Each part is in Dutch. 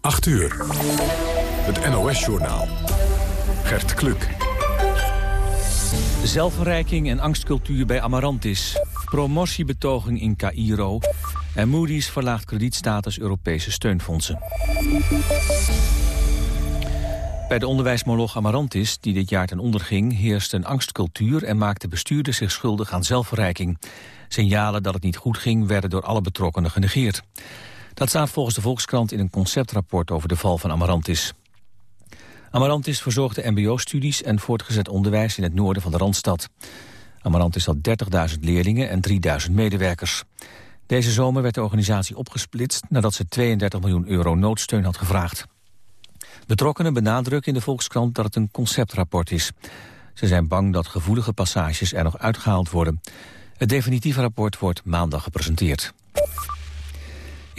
8 uur. Het NOS-journaal. Gert Kluk. Zelfverrijking en angstcultuur bij Amarantis. Promotiebetoging in Cairo. En Moody's verlaagt kredietstatus Europese steunfondsen. Bij de onderwijsmoloog Amarantis, die dit jaar ten onder ging... heerst een angstcultuur en maakte bestuurders zich schuldig aan zelfverrijking. Signalen dat het niet goed ging werden door alle betrokkenen genegeerd. Dat staat volgens de Volkskrant in een conceptrapport over de val van Amarantis. Amarantis verzorgde mbo-studies en voortgezet onderwijs in het noorden van de Randstad. Amarantis had 30.000 leerlingen en 3.000 medewerkers. Deze zomer werd de organisatie opgesplitst nadat ze 32 miljoen euro noodsteun had gevraagd. Betrokkenen benadrukken in de Volkskrant dat het een conceptrapport is. Ze zijn bang dat gevoelige passages er nog uitgehaald worden. Het definitieve rapport wordt maandag gepresenteerd.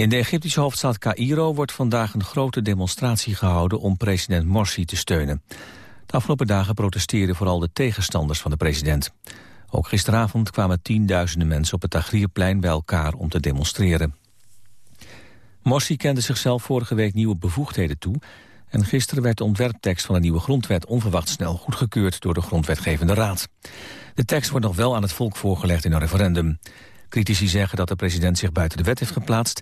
In de Egyptische hoofdstad Cairo wordt vandaag een grote demonstratie gehouden om president Morsi te steunen. De afgelopen dagen protesteerden vooral de tegenstanders van de president. Ook gisteravond kwamen tienduizenden mensen op het Tahrirplein bij elkaar om te demonstreren. Morsi kende zichzelf vorige week nieuwe bevoegdheden toe... en gisteren werd de ontwerptekst van de nieuwe grondwet onverwacht snel goedgekeurd door de Grondwetgevende Raad. De tekst wordt nog wel aan het volk voorgelegd in een referendum. Critici zeggen dat de president zich buiten de wet heeft geplaatst...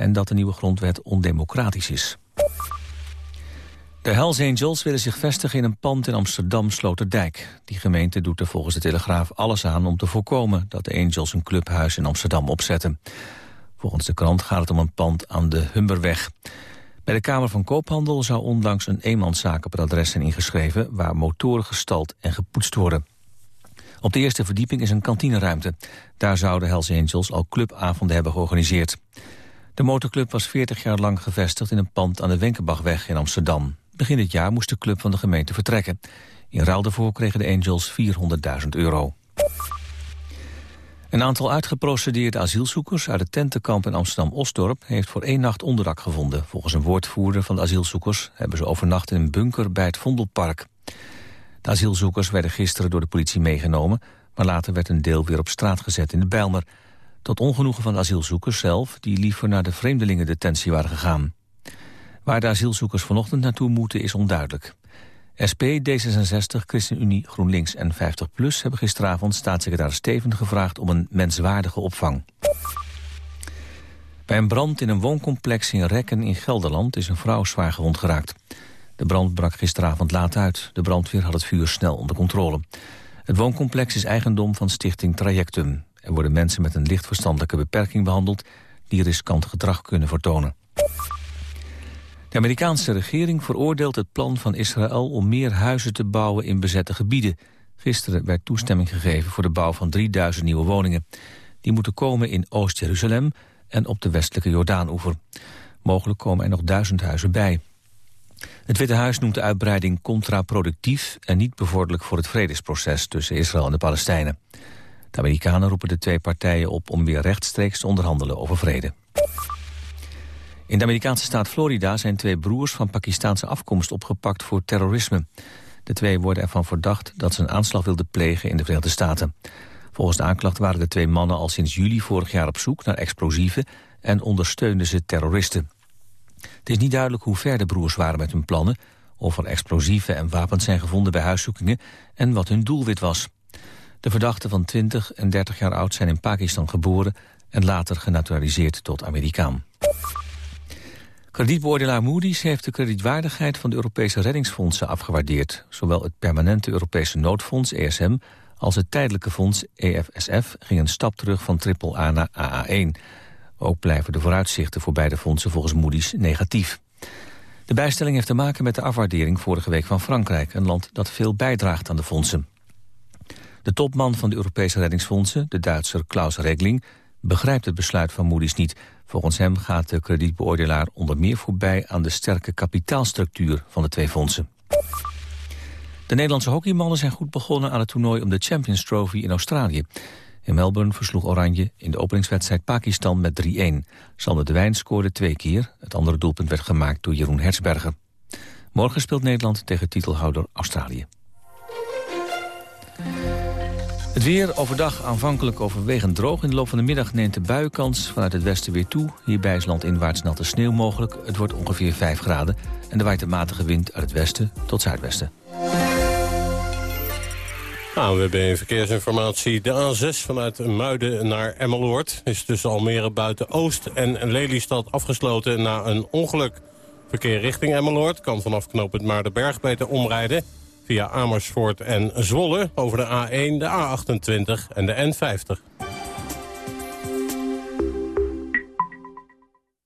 en dat de nieuwe grondwet ondemocratisch is. De Hells Angels willen zich vestigen in een pand in Amsterdam-Sloterdijk. Die gemeente doet er volgens de Telegraaf alles aan om te voorkomen... dat de Angels een clubhuis in Amsterdam opzetten. Volgens de krant gaat het om een pand aan de Humberweg. Bij de Kamer van Koophandel zou onlangs een eenmanszaak op het adres zijn ingeschreven... waar motoren gestald en gepoetst worden. Op de eerste verdieping is een kantineruimte. Daar zouden Hells Angels al clubavonden hebben georganiseerd. De motorclub was 40 jaar lang gevestigd in een pand aan de Wenkenbachweg in Amsterdam. Begin dit jaar moest de club van de gemeente vertrekken. In ruil daarvoor kregen de Angels 400.000 euro. Een aantal uitgeprocedeerde asielzoekers uit het tentenkamp in Amsterdam-Osdorp... heeft voor één nacht onderdak gevonden. Volgens een woordvoerder van de asielzoekers hebben ze overnacht in een bunker bij het Vondelpark. De asielzoekers werden gisteren door de politie meegenomen... maar later werd een deel weer op straat gezet in de Bijlmer. Tot ongenoegen van de asielzoekers zelf... die liever naar de vreemdelingendetentie waren gegaan. Waar de asielzoekers vanochtend naartoe moeten is onduidelijk. SP, D66, ChristenUnie, GroenLinks en 50PLUS... hebben gisteravond staatssecretaris Steven gevraagd om een menswaardige opvang. Bij een brand in een wooncomplex in Rekken in Gelderland... is een vrouw zwaar gewond geraakt. De brand brak gisteravond laat uit. De brandweer had het vuur snel onder controle. Het wooncomplex is eigendom van stichting Trajectum. Er worden mensen met een licht verstandelijke beperking behandeld... die riskant gedrag kunnen vertonen. De Amerikaanse regering veroordeelt het plan van Israël... om meer huizen te bouwen in bezette gebieden. Gisteren werd toestemming gegeven voor de bouw van 3000 nieuwe woningen. Die moeten komen in Oost-Jeruzalem en op de westelijke Jordaanoever. Mogelijk komen er nog duizend huizen bij. Het Witte Huis noemt de uitbreiding contraproductief... en niet bevorderlijk voor het vredesproces tussen Israël en de Palestijnen. De Amerikanen roepen de twee partijen op om weer rechtstreeks te onderhandelen over vrede. In de Amerikaanse staat Florida zijn twee broers van Pakistaanse afkomst opgepakt voor terrorisme. De twee worden ervan verdacht dat ze een aanslag wilden plegen in de Verenigde Staten. Volgens de aanklacht waren de twee mannen al sinds juli vorig jaar op zoek naar explosieven en ondersteunden ze terroristen. Het is niet duidelijk hoe ver de broers waren met hun plannen... of er explosieven en wapens zijn gevonden bij huiszoekingen... en wat hun doelwit was. De verdachten van 20 en 30 jaar oud zijn in Pakistan geboren... en later genaturaliseerd tot Amerikaan. Kredietbeoordelaar Moody's heeft de kredietwaardigheid van de Europese reddingsfondsen afgewaardeerd. Zowel het permanente Europese noodfonds, ESM, als het tijdelijke fonds, EFSF, ging een stap terug van AAA naar AA1. Ook blijven de vooruitzichten voor beide fondsen volgens Moody's negatief. De bijstelling heeft te maken met de afwaardering vorige week van Frankrijk... een land dat veel bijdraagt aan de fondsen. De topman van de Europese reddingsfondsen, de Duitser Klaus Regling... begrijpt het besluit van Moody's niet. Volgens hem gaat de kredietbeoordelaar onder meer voorbij... aan de sterke kapitaalstructuur van de twee fondsen. De Nederlandse hockeymannen zijn goed begonnen aan het toernooi... om de Champions Trophy in Australië. In Melbourne versloeg Oranje in de openingswedstrijd Pakistan met 3-1. Sander de Wijn scoorde twee keer. Het andere doelpunt werd gemaakt door Jeroen Hertzberger. Morgen speelt Nederland tegen titelhouder Australië. Het weer overdag aanvankelijk overwegend droog. In de loop van de middag neemt de buienkans vanuit het westen weer toe. Hierbij is landinwaarts natte sneeuw mogelijk. Het wordt ongeveer 5 graden. En er waait een matige wind uit het westen tot zuidwesten. ANWB Verkeersinformatie. De A6 vanuit Muiden naar Emmeloord is tussen Almere buiten Oost en Lelystad afgesloten na een ongeluk. Verkeer richting Emmeloord kan vanaf knooppunt Maardenberg beter omrijden via Amersfoort en Zwolle over de A1, de A28 en de N50.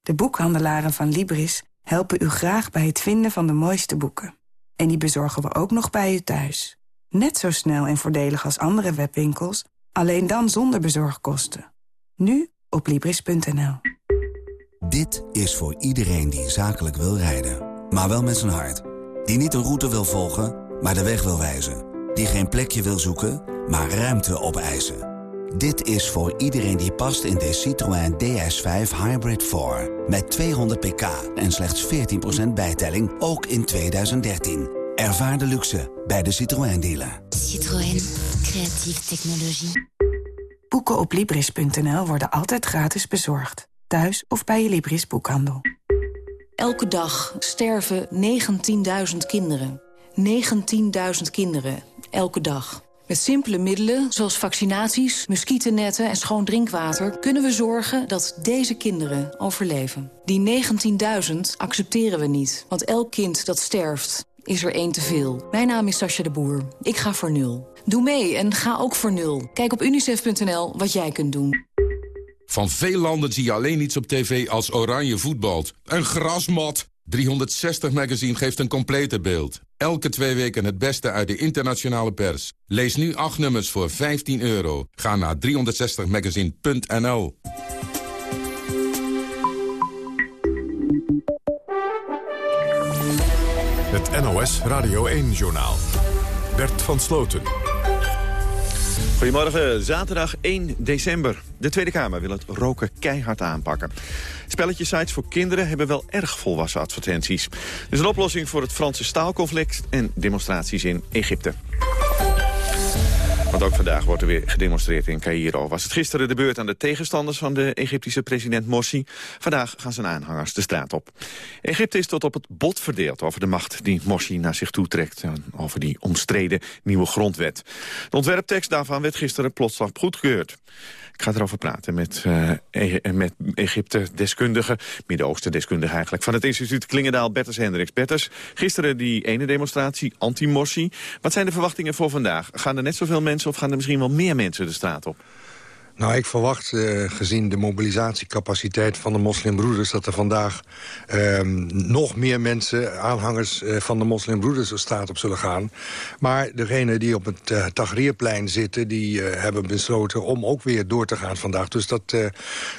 De boekhandelaren van Libris helpen u graag bij het vinden van de mooiste boeken. En die bezorgen we ook nog bij u thuis. Net zo snel en voordelig als andere webwinkels, alleen dan zonder bezorgkosten. Nu op Libris.nl. Dit is voor iedereen die zakelijk wil rijden, maar wel met zijn hart. Die niet een route wil volgen maar de weg wil wijzen. Die geen plekje wil zoeken, maar ruimte opeisen. Dit is voor iedereen die past in de Citroën DS5 Hybrid 4. Met 200 pk en slechts 14% bijtelling, ook in 2013. Ervaar de luxe bij de Citroën dealer. Citroën, creatieve technologie. Boeken op Libris.nl worden altijd gratis bezorgd. Thuis of bij je Libris boekhandel. Elke dag sterven 19.000 kinderen. 19.000 kinderen, elke dag. Met simpele middelen, zoals vaccinaties, muggennetten en schoon drinkwater... kunnen we zorgen dat deze kinderen overleven. Die 19.000 accepteren we niet, want elk kind dat sterft is er één te veel. Mijn naam is Sascha de Boer. Ik ga voor nul. Doe mee en ga ook voor nul. Kijk op unicef.nl wat jij kunt doen. Van veel landen zie je alleen iets op tv als oranje voetbalt. Een grasmat! 360 Magazine geeft een complete beeld. Elke twee weken het beste uit de internationale pers. Lees nu acht nummers voor 15 euro. Ga naar 360magazine.nl Het NOS Radio 1-journaal. Bert van Sloten. Goedemorgen, zaterdag 1 december. De Tweede Kamer wil het roken keihard aanpakken. Spelletjesites voor kinderen hebben wel erg volwassen advertenties. Er is een oplossing voor het Franse staalconflict en demonstraties in Egypte. Want ook vandaag wordt er weer gedemonstreerd in Cairo. Was het gisteren de beurt aan de tegenstanders van de Egyptische president Morsi. Vandaag gaan zijn aanhangers de straat op. Egypte is tot op het bot verdeeld over de macht die Morsi naar zich toe trekt. En over die omstreden nieuwe grondwet. De ontwerptekst daarvan werd gisteren plotseling goedgekeurd. Ik ga erover praten met, uh, e met Egypte-deskundige, Midden-Oosten-deskundige eigenlijk... van het instituut Klingendaal, Berters Hendricks. Berters, gisteren die ene demonstratie, anti-Morsi. Wat zijn de verwachtingen voor vandaag? Gaan er net zoveel mensen of gaan er misschien wel meer mensen de straat op? Nou, ik verwacht, uh, gezien de mobilisatiecapaciteit van de moslimbroeders... dat er vandaag uh, nog meer mensen, aanhangers uh, van de moslimbroeders... de straat op zullen gaan. Maar degenen die op het uh, Tahrirplein zitten... die hebben besloten om ook weer door te gaan vandaag. Dus dat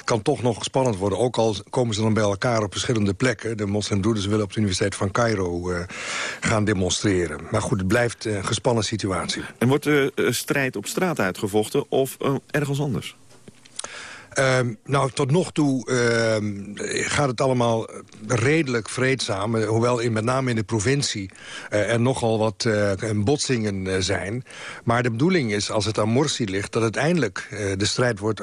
kan toch nog spannend worden. Ook al komen ze dan bij elkaar op verschillende plekken. De moslimbroeders willen op de Universiteit van Cairo gaan demonstreren. Maar goed, het blijft een gespannen situatie. En wordt de strijd op straat uitgevochten of ergens anders? Um, nou, tot nog toe uh, gaat het allemaal redelijk vreedzaam. Hoewel in, met name in de provincie uh, er nogal wat uh, botsingen zijn. Maar de bedoeling is, als het aan Morsi ligt... dat uiteindelijk de strijd wordt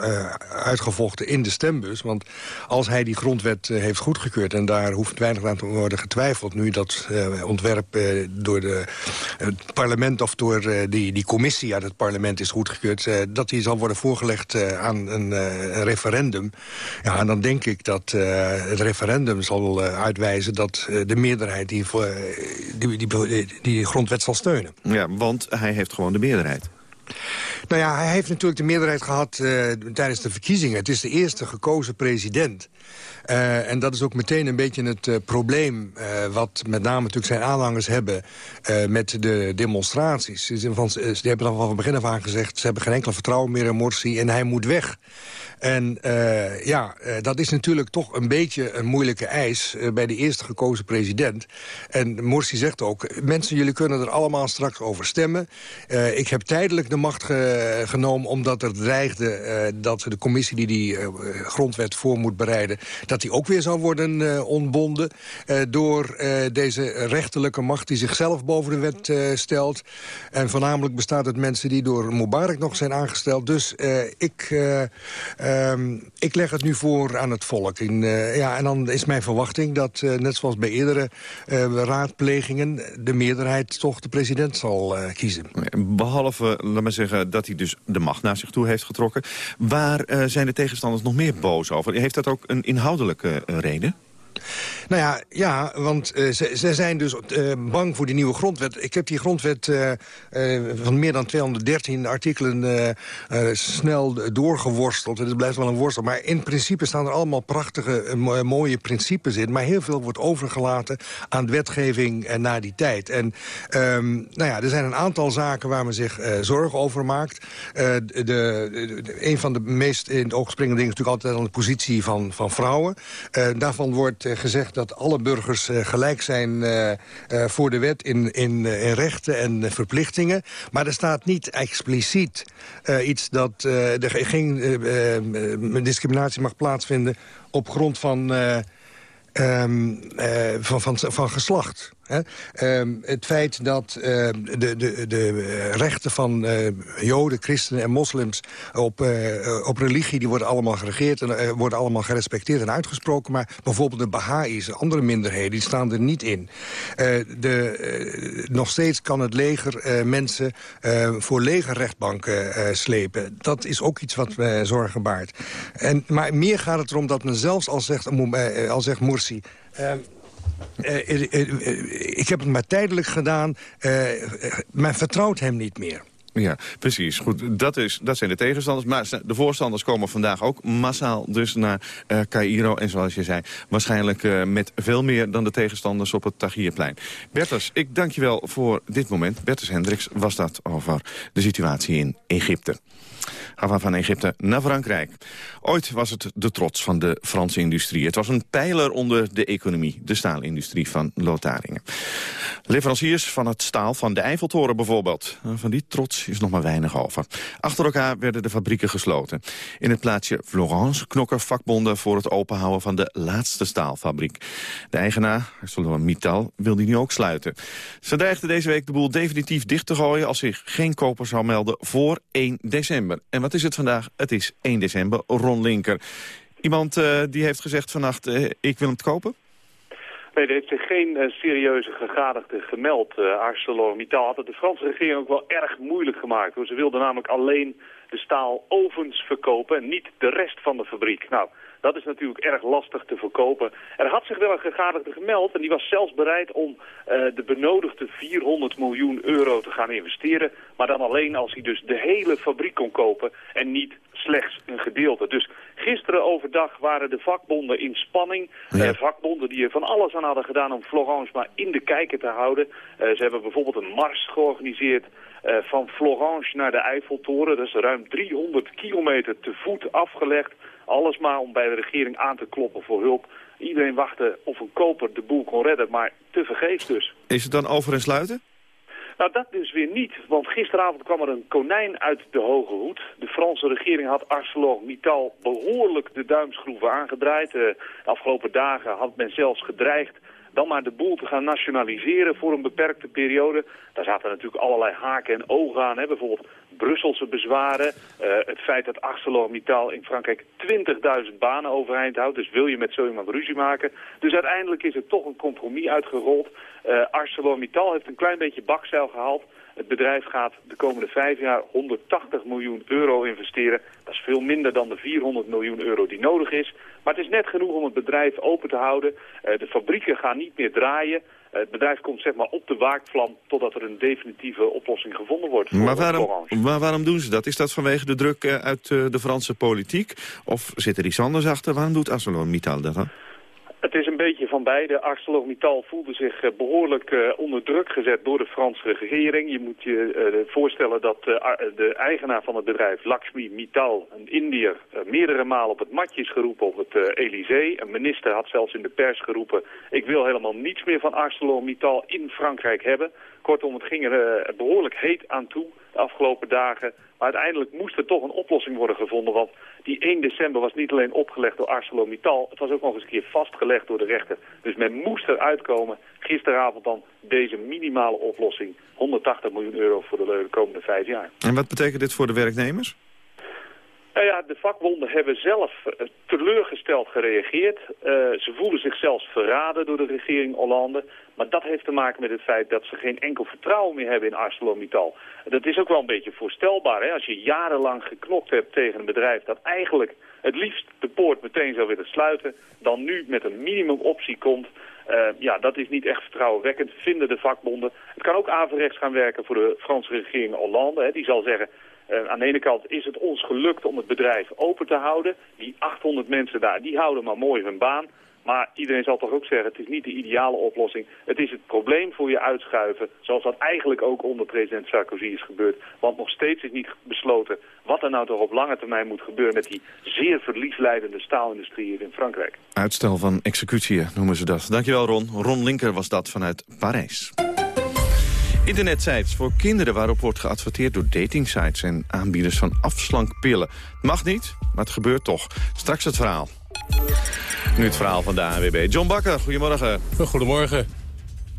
uitgevochten in de stembus. Want als hij die grondwet heeft goedgekeurd... en daar hoeft weinig aan te worden getwijfeld... nu dat ontwerp door de, het parlement of door die, die commissie uit het parlement is goedgekeurd... dat die zal worden voorgelegd aan een referendum. Ja, en dan denk ik dat uh, het referendum zal uh, uitwijzen... dat uh, de meerderheid die, die, die, die grondwet zal steunen. Ja, want hij heeft gewoon de meerderheid. Nou ja, hij heeft natuurlijk de meerderheid gehad uh, tijdens de verkiezingen. Het is de eerste gekozen president. Uh, en dat is ook meteen een beetje het uh, probleem... wat met name natuurlijk zijn aanhangers hebben met de demonstraties. Ze, van, ze hebben dan van het begin af aan gezegd... ze hebben geen enkel vertrouwen meer in Morsi en hij moet weg. En uh, ja, uh, dat is natuurlijk toch een beetje een moeilijke eis... Uh, bij de eerste gekozen president. En Morsi zegt ook, mensen, jullie kunnen er allemaal straks over stemmen. ik heb tijdelijk de macht genomen... omdat er dreigde dat de commissie die die grondwet voor moet bereiden... dat die ook weer zou worden ontbonden door deze rechterlijke macht... die zichzelf boven de wet stelt. En voornamelijk bestaat uit mensen die door Mubarak nog zijn aangesteld. Dus ik, ehm, ik leg het nu voor aan het volk. In, ja, en dan is mijn verwachting dat, net zoals bij eerdere raadplegingen... de meerderheid toch de president zal kiezen. Behalve, laat maar zeggen, dat hij dus de macht naar zich toe heeft getrokken. Waar zijn de tegenstanders nog meer boos over? Heeft dat ook een inhoudelijke reden? Nou ja, ja want uh, ze, ze, zijn dus uh, bang voor die nieuwe grondwet. Ik heb die grondwet uh, van meer dan 213 artikelen snel doorgeworsteld. Het blijft wel een worstel. Maar in principe staan er allemaal prachtige, mooie principes in. Maar heel veel wordt overgelaten aan de wetgeving na die tijd. En um, nou ja, er zijn een aantal zaken waar men zich zorgen over maakt. De, de, een van de meest in het oog springende dingen is natuurlijk altijd aan de positie van, van vrouwen. daarvan wordt gezegd dat alle burgers eh, gelijk zijn eh, eh, voor de wet in, in, in rechten en verplichtingen. Maar er staat niet expliciet iets dat er geen discriminatie mag plaatsvinden op grond van, um, van, van, van geslacht. Ehm, het feit dat ehm, de, de, de rechten van uh, joden, christenen en moslims op, uh, op religie... die worden allemaal geregeerd en uh, worden allemaal gerespecteerd en uitgesproken. Maar bijvoorbeeld de Baha'is, andere minderheden, die staan er niet in. de, nog steeds kan het leger mensen voor legerrechtbanken slepen. Dat is ook iets wat zorgen baart. En, maar meer gaat het erom dat men zelfs al zegt, al zegt Morsi... Ehm, uh, ik heb het maar tijdelijk gedaan. men vertrouwt hem niet meer. Ja, precies. Goed, dat, is, dat zijn de tegenstanders. Maar de voorstanders komen vandaag ook massaal dus naar uh, Cairo. En zoals je zei, waarschijnlijk met veel meer dan de tegenstanders op het Tahrirplein. Bertus, ik dank je wel voor dit moment. Bertus Hendricks was dat over de situatie in Egypte. We van Egypte naar Frankrijk. Ooit was het de trots van de Franse industrie. Het was een pijler onder de economie, de staalindustrie van Lotharingen. Leveranciers van het staal van de Eiffeltoren bijvoorbeeld. Van die trots is nog maar weinig over. Achter elkaar werden de fabrieken gesloten. In het plaatsje Florence knokken vakbonden voor het openhouden van de laatste staalfabriek. De eigenaar, ArcelorMittal, wil die nu ook sluiten. Ze dreigden deze week de boel definitief dicht te gooien als zich geen koper zou melden voor 1 december. Wat is het vandaag? Het is 1 december, Ron Linker. Iemand uh, die heeft gezegd vannacht, uh, ik wil hem kopen? Nee, er heeft zich geen uh, serieuze gegadigde gemeld. Uh, ArcelorMittal had het de Franse regering ook wel erg moeilijk gemaakt. Hoor. Ze wilden namelijk alleen de staalovens verkopen en niet de rest van de fabriek. Nou, dat is natuurlijk erg lastig te verkopen. Er had zich wel een gegadigde gemeld en die was zelfs bereid om uh, de benodigde 400 miljoen euro te gaan investeren. Maar dan alleen als hij dus de hele fabriek kon kopen en niet slechts een gedeelte. Dus gisteren overdag waren de vakbonden in spanning. Ja. Uh, vakbonden die er van alles aan hadden gedaan om Florence maar in de kijker te houden. Uh, ze hebben bijvoorbeeld een mars georganiseerd van Florence naar de Eiffeltoren. Dat is ruim 300 kilometer te voet afgelegd. Alles maar om bij de regering aan te kloppen voor hulp. Iedereen wachtte of een koper de boel kon redden, maar te vergeefs dus. Is het dan over en sluiten? Nou, dat dus weer niet, want gisteravond kwam er een konijn uit de hoge hoed. De Franse regering had ArcelorMittal behoorlijk de duimschroeven aangedraaid. Uh, de afgelopen dagen had men zelfs gedreigd dan maar de boel te gaan nationaliseren voor een beperkte periode. Daar zaten natuurlijk allerlei haken en ogen aan. Hè? Bijvoorbeeld Brusselse bezwaren. Uh, het feit dat ArcelorMittal in Frankrijk 20.000 banen overeind houdt. Dus wil je met zo iemand ruzie maken. Dus uiteindelijk is er toch een compromis uitgerold. Uh, ArcelorMittal heeft een klein beetje bakzeil gehaald. Het bedrijf gaat de komende vijf jaar 180 miljoen euro investeren. Dat is veel minder dan de 400 miljoen euro die nodig is. Maar het is net genoeg om het bedrijf open te houden. Uh, de fabrieken gaan niet meer draaien. Uh, het bedrijf komt zeg maar op de waakvlam totdat er een definitieve oplossing gevonden wordt. Voor maar, waarom, maar waarom doen ze dat? Is dat vanwege de druk uh, uit de Franse politiek? Of zit er iets anders achter? Waarom doet ArcelorMittal dat dan? Het is een beetje van beide. ArcelorMittal voelde zich uh, behoorlijk uh, onder druk gezet door de Franse regering. Je moet je uh, voorstellen dat de eigenaar van het bedrijf, Lakshmi Mittal, een Indiër, meerdere malen op het matje is geroepen op het Elysée. Een minister had zelfs in de pers geroepen, ik wil helemaal niets meer van ArcelorMittal in Frankrijk hebben. Kortom, het ging er behoorlijk heet aan toe. De afgelopen dagen. Maar uiteindelijk moest er toch een oplossing worden gevonden. Want die 1 december was niet alleen opgelegd door ArcelorMittal. Het was ook nog eens een keer vastgelegd door de rechter. Dus men moest eruit komen. Gisteravond dan deze minimale oplossing. 180 miljoen euro voor de komende vijf jaar. En wat betekent dit voor de werknemers? Nou ja, de vakbonden hebben zelf uh, teleurgesteld gereageerd. Uh, ze voelen zich zelfs verraden door de regering Hollande. Maar dat heeft te maken met het feit dat ze geen enkel vertrouwen meer hebben in ArcelorMittal. Dat is ook wel een beetje voorstelbaar. Hè? Als je jarenlang geknokt hebt tegen een bedrijf dat eigenlijk het liefst de poort meteen zou willen sluiten... dan nu met een minimumoptie komt... Uh, ja, dat is niet echt vertrouwenwekkend, vinden de vakbonden. Het kan ook averechts gaan werken voor de Franse regering Hollande. Hè. Die zal zeggen, uh, aan de ene kant is het ons gelukt om het bedrijf open te houden. Die 800 mensen daar, die houden maar mooi hun baan. Maar iedereen zal toch ook zeggen, het is niet de ideale oplossing. Het is het probleem voor je uitschuiven, zoals dat eigenlijk ook onder president Sarkozy is gebeurd. Want nog steeds is niet besloten wat er nou toch op lange termijn moet gebeuren met die zeer verliesleidende staalindustrie hier in Frankrijk. Uitstel van executie noemen ze dat. Dankjewel Ron. Ron Linker was dat vanuit Parijs. Internetsites voor kinderen waarop wordt geadverteerd door datingsites en aanbieders van afslankpillen. Mag niet, maar het gebeurt toch. Straks het verhaal. Nu het verhaal van de ANWB. John Bakker, goedemorgen. Goedemorgen.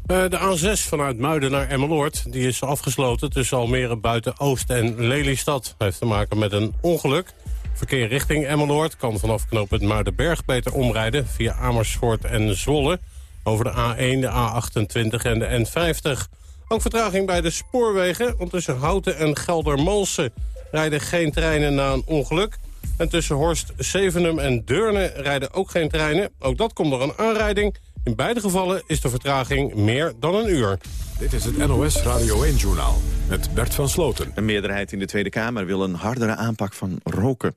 Uh, de A6 vanuit Muiden naar Emmeloord die is afgesloten tussen Almere buiten Oost en Lelystad. heeft te maken met een ongeluk. Verkeer richting Emmeloord kan vanaf knooppunt Muidenberg beter omrijden... via Amersfoort en Zwolle over de A1, de A28 en de N50. Ook vertraging bij de spoorwegen, want tussen Houten en Geldermalsen... rijden geen treinen na een ongeluk. En tussen Horst, Zevenum en Deurne rijden ook geen treinen. Ook dat komt door een aanrijding. In beide gevallen is de vertraging meer dan een uur. Dit is het NOS Radio 1-journaal met Bert van Sloten. Een meerderheid in de Tweede Kamer wil een hardere aanpak van roken.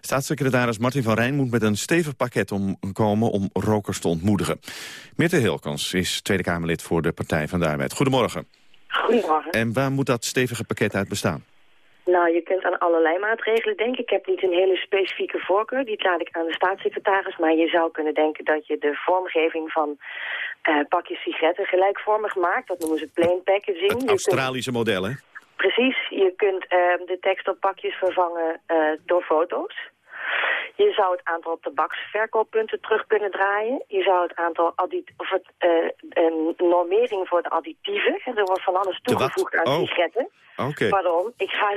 Staatssecretaris Martin van Rijn moet met een stevig pakket komen om rokers te ontmoedigen. Meerte Hilkens is Tweede Kamerlid voor de Partij van de Arbeid. Goedemorgen. Goedemorgen. En waar moet dat stevige pakket uit bestaan? Nou, je kunt aan allerlei maatregelen denken. Ik heb niet een hele specifieke voorkeur, die laat ik aan de staatssecretaris. Maar je zou kunnen denken dat je de vormgeving van uh, pakjes sigaretten gelijkvormig maakt. Dat noemen ze plain packaging. Het Australische kunt... model, hè? Precies. Je kunt uh, de tekst op pakjes vervangen uh, door foto's. Je zou het aantal tabaksverkooppunten terug kunnen draaien. Je zou het aantal of het, uh, een normering voor de additieven. Er wordt van alles toegevoegd aan oh. sigaretten. Okay. Pardon, ik ga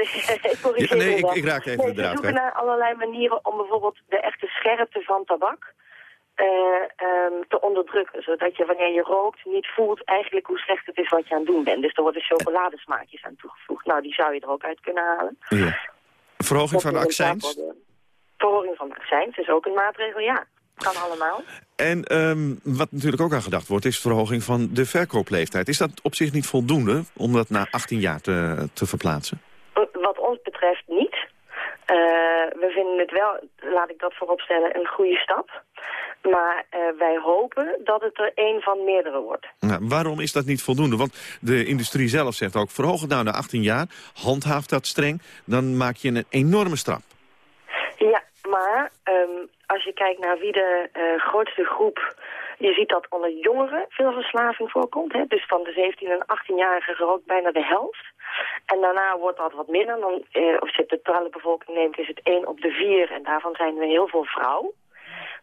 ja, nee, ik, ik raak even nee, de draad. We zoeken naar allerlei manieren om bijvoorbeeld de echte scherpte van tabak uh, um, te onderdrukken. Zodat je wanneer je rookt niet voelt eigenlijk hoe slecht het is wat je aan het doen bent. Dus er worden chocoladesmaakjes aan toegevoegd. Nou, die zou je er ook uit kunnen halen. Ja. Verhoging van de accijns? Verhoging van de accijns is ook een maatregel, ja. Kan allemaal. En um, wat natuurlijk ook aan gedacht wordt, is verhoging van de verkoopleeftijd. Is dat op zich niet voldoende om dat na 18 jaar te, te verplaatsen? Wat ons betreft niet. Uh, we vinden het wel, laat ik dat vooropstellen, een goede stap. Maar uh, wij hopen dat het er één van meerdere wordt. Nou, waarom is dat niet voldoende? Want de industrie zelf zegt ook, verhoog het nou naar 18 jaar, handhaaf dat streng, dan maak je een enorme stap. Maar um, als je kijkt naar wie de uh, grootste groep... Je ziet dat onder jongeren veel verslaving voorkomt. Hè? Dus van de 17 en 18-jarigen gerookt bijna de helft. En daarna wordt dat wat minder. Dan, uh, als je de totale bevolking neemt, is het 1 op de 4. En daarvan zijn we heel veel vrouw.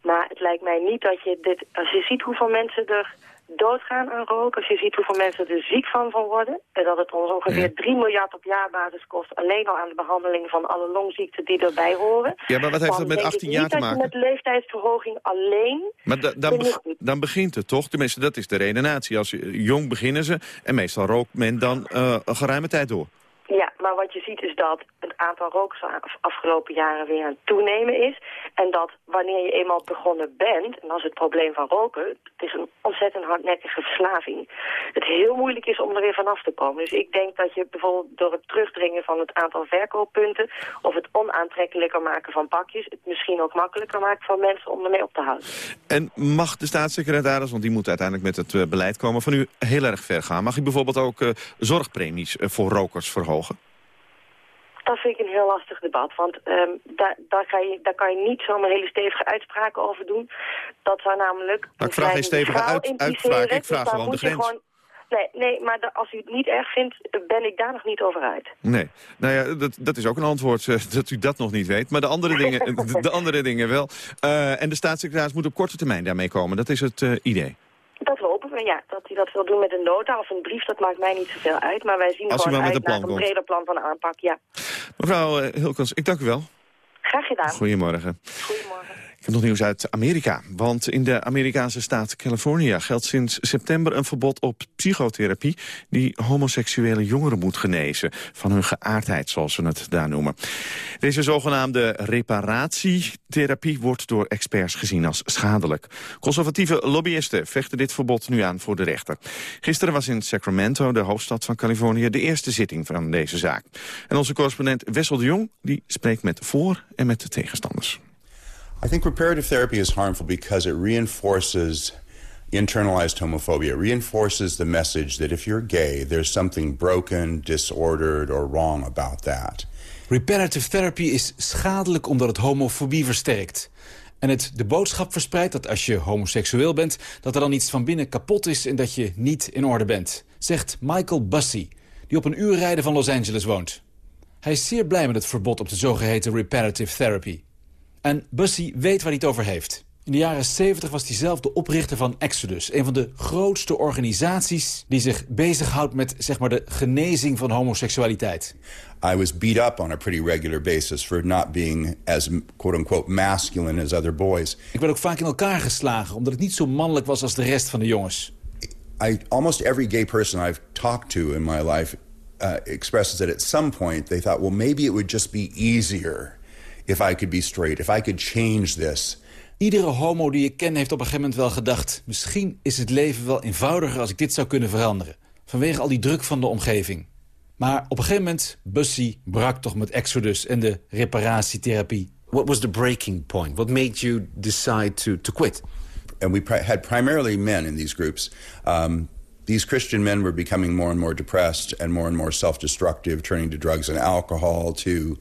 Maar het lijkt mij niet dat je dit... Als je ziet hoeveel mensen er doodgaan aan roken. Als je ziet hoeveel mensen er ziek van, van worden. En dat het ons ongeveer 3 miljard op jaarbasis kost. Alleen al aan de behandeling van alle longziekten die erbij horen. Ja, maar wat heeft dat met 18 jaar te maken? met leeftijdsverhoging alleen... Maar dan, dan begint het toch? Tenminste, dat is de redenatie. Als je, jong beginnen ze en meestal rookt men dan uh, een geruime tijd door. Ja, maar wat je ziet is dat het aantal rokers afgelopen jaren weer aan het toenemen is. En dat wanneer je eenmaal begonnen bent, en dat is het probleem van roken, het is een ontzettend hardnekkige verslaving, het heel moeilijk is om er weer vanaf te komen. Dus ik denk dat je bijvoorbeeld door het terugdringen van het aantal verkooppunten of het onaantrekkelijker maken van pakjes, het misschien ook makkelijker maakt voor mensen om ermee op te houden. En mag de staatssecretaris, want die moet uiteindelijk met het eh, beleid komen, van u heel erg ver gaan? Mag hij bijvoorbeeld ook uh, zorgpremies uh, voor rokers verhogen? Dat vind ik een heel lastig debat, want um, daar, daar, kan je, daar kan je niet zomaar hele stevige uitspraken over doen. Dat zou namelijk... Maar ik vraag geen stevige uit, uitspraak, ik vraag dus gewoon de grens. Gewoon, Nee, nee, maar als u het niet erg vindt, ben ik daar nog niet over uit. Nee, nou ja, dat, dat is ook een antwoord eh, dat u dat nog niet weet. Maar de andere dingen, de, de andere dingen wel. Eh, en de staatssecretaris moet op korte termijn daarmee komen. Dat is het eh, idee. We, ja. Dat hij dat wil doen met een nota of een brief, dat maakt mij niet zoveel uit. Maar wij zien Als gewoon maar uit een naar breder plan van aanpak, ja. Mevrouw eh, Hilkens, ik dank u wel. Graag gedaan. Goedemorgen. Goedemorgen. Heb nog nieuws uit Amerika. Want in de Amerikaanse staat California geldt sinds september een verbod op psychotherapie... die homoseksuele jongeren moet genezen. Van hun geaardheid, zoals ze het daar noemen. Deze zogenaamde reparatietherapie wordt door experts gezien als schadelijk. Conservatieve lobbyisten vechten dit verbod nu aan voor de rechter. Gisteren was in Sacramento, de hoofdstad van Californië... de eerste zitting van deze zaak. En onze correspondent Wessel de Jong die spreekt met voor- en met de tegenstanders. I think reparative therapy is harmful because it reinforces internalized homophobia. It reinforces the message that if you're gay, there's something broken, disordered, or wrong about that. Reparative therapy is schadelijk omdat het homofobie versterkt. En het de boodschap verspreidt dat als je homoseksueel bent... dat er dan iets van binnen kapot is en dat je niet in orde bent. Zegt Michael Bussey, die op een uur rijden van Los Angeles woont. Hij is zeer blij met het verbod op de zogeheten reparative therapy. En Bussey weet waar hij het over heeft. In de jaren 70 was hij zelf de oprichter van Exodus. Een van de grootste organisaties die zich bezighoudt met zeg maar, de genezing van homoseksualiteit. I was beat up on a pretty regular basis for not being as quote-unquote masculine as other boys. Ik werd ook vaak in elkaar geslagen, omdat ik niet zo mannelijk was als de rest van de jongens. I, almost every gay person I've talked to in my life uh, expresses that at some point they thought, well, maybe it would just be easier if I could be straight, if I could change this. Iedere homo die ik ken heeft op een gegeven moment wel gedacht... misschien is het leven wel eenvoudiger als ik dit zou kunnen veranderen. Vanwege al die druk van de omgeving. Maar op een gegeven moment, Bussy brak toch met Exodus en de reparatietherapie. What was the breaking point? What made you decide to, to quit? And we pri had primarily men in these groups. Um, these Christian men were becoming more and more depressed and more and more self-destructive, turning to drugs and alcohol, to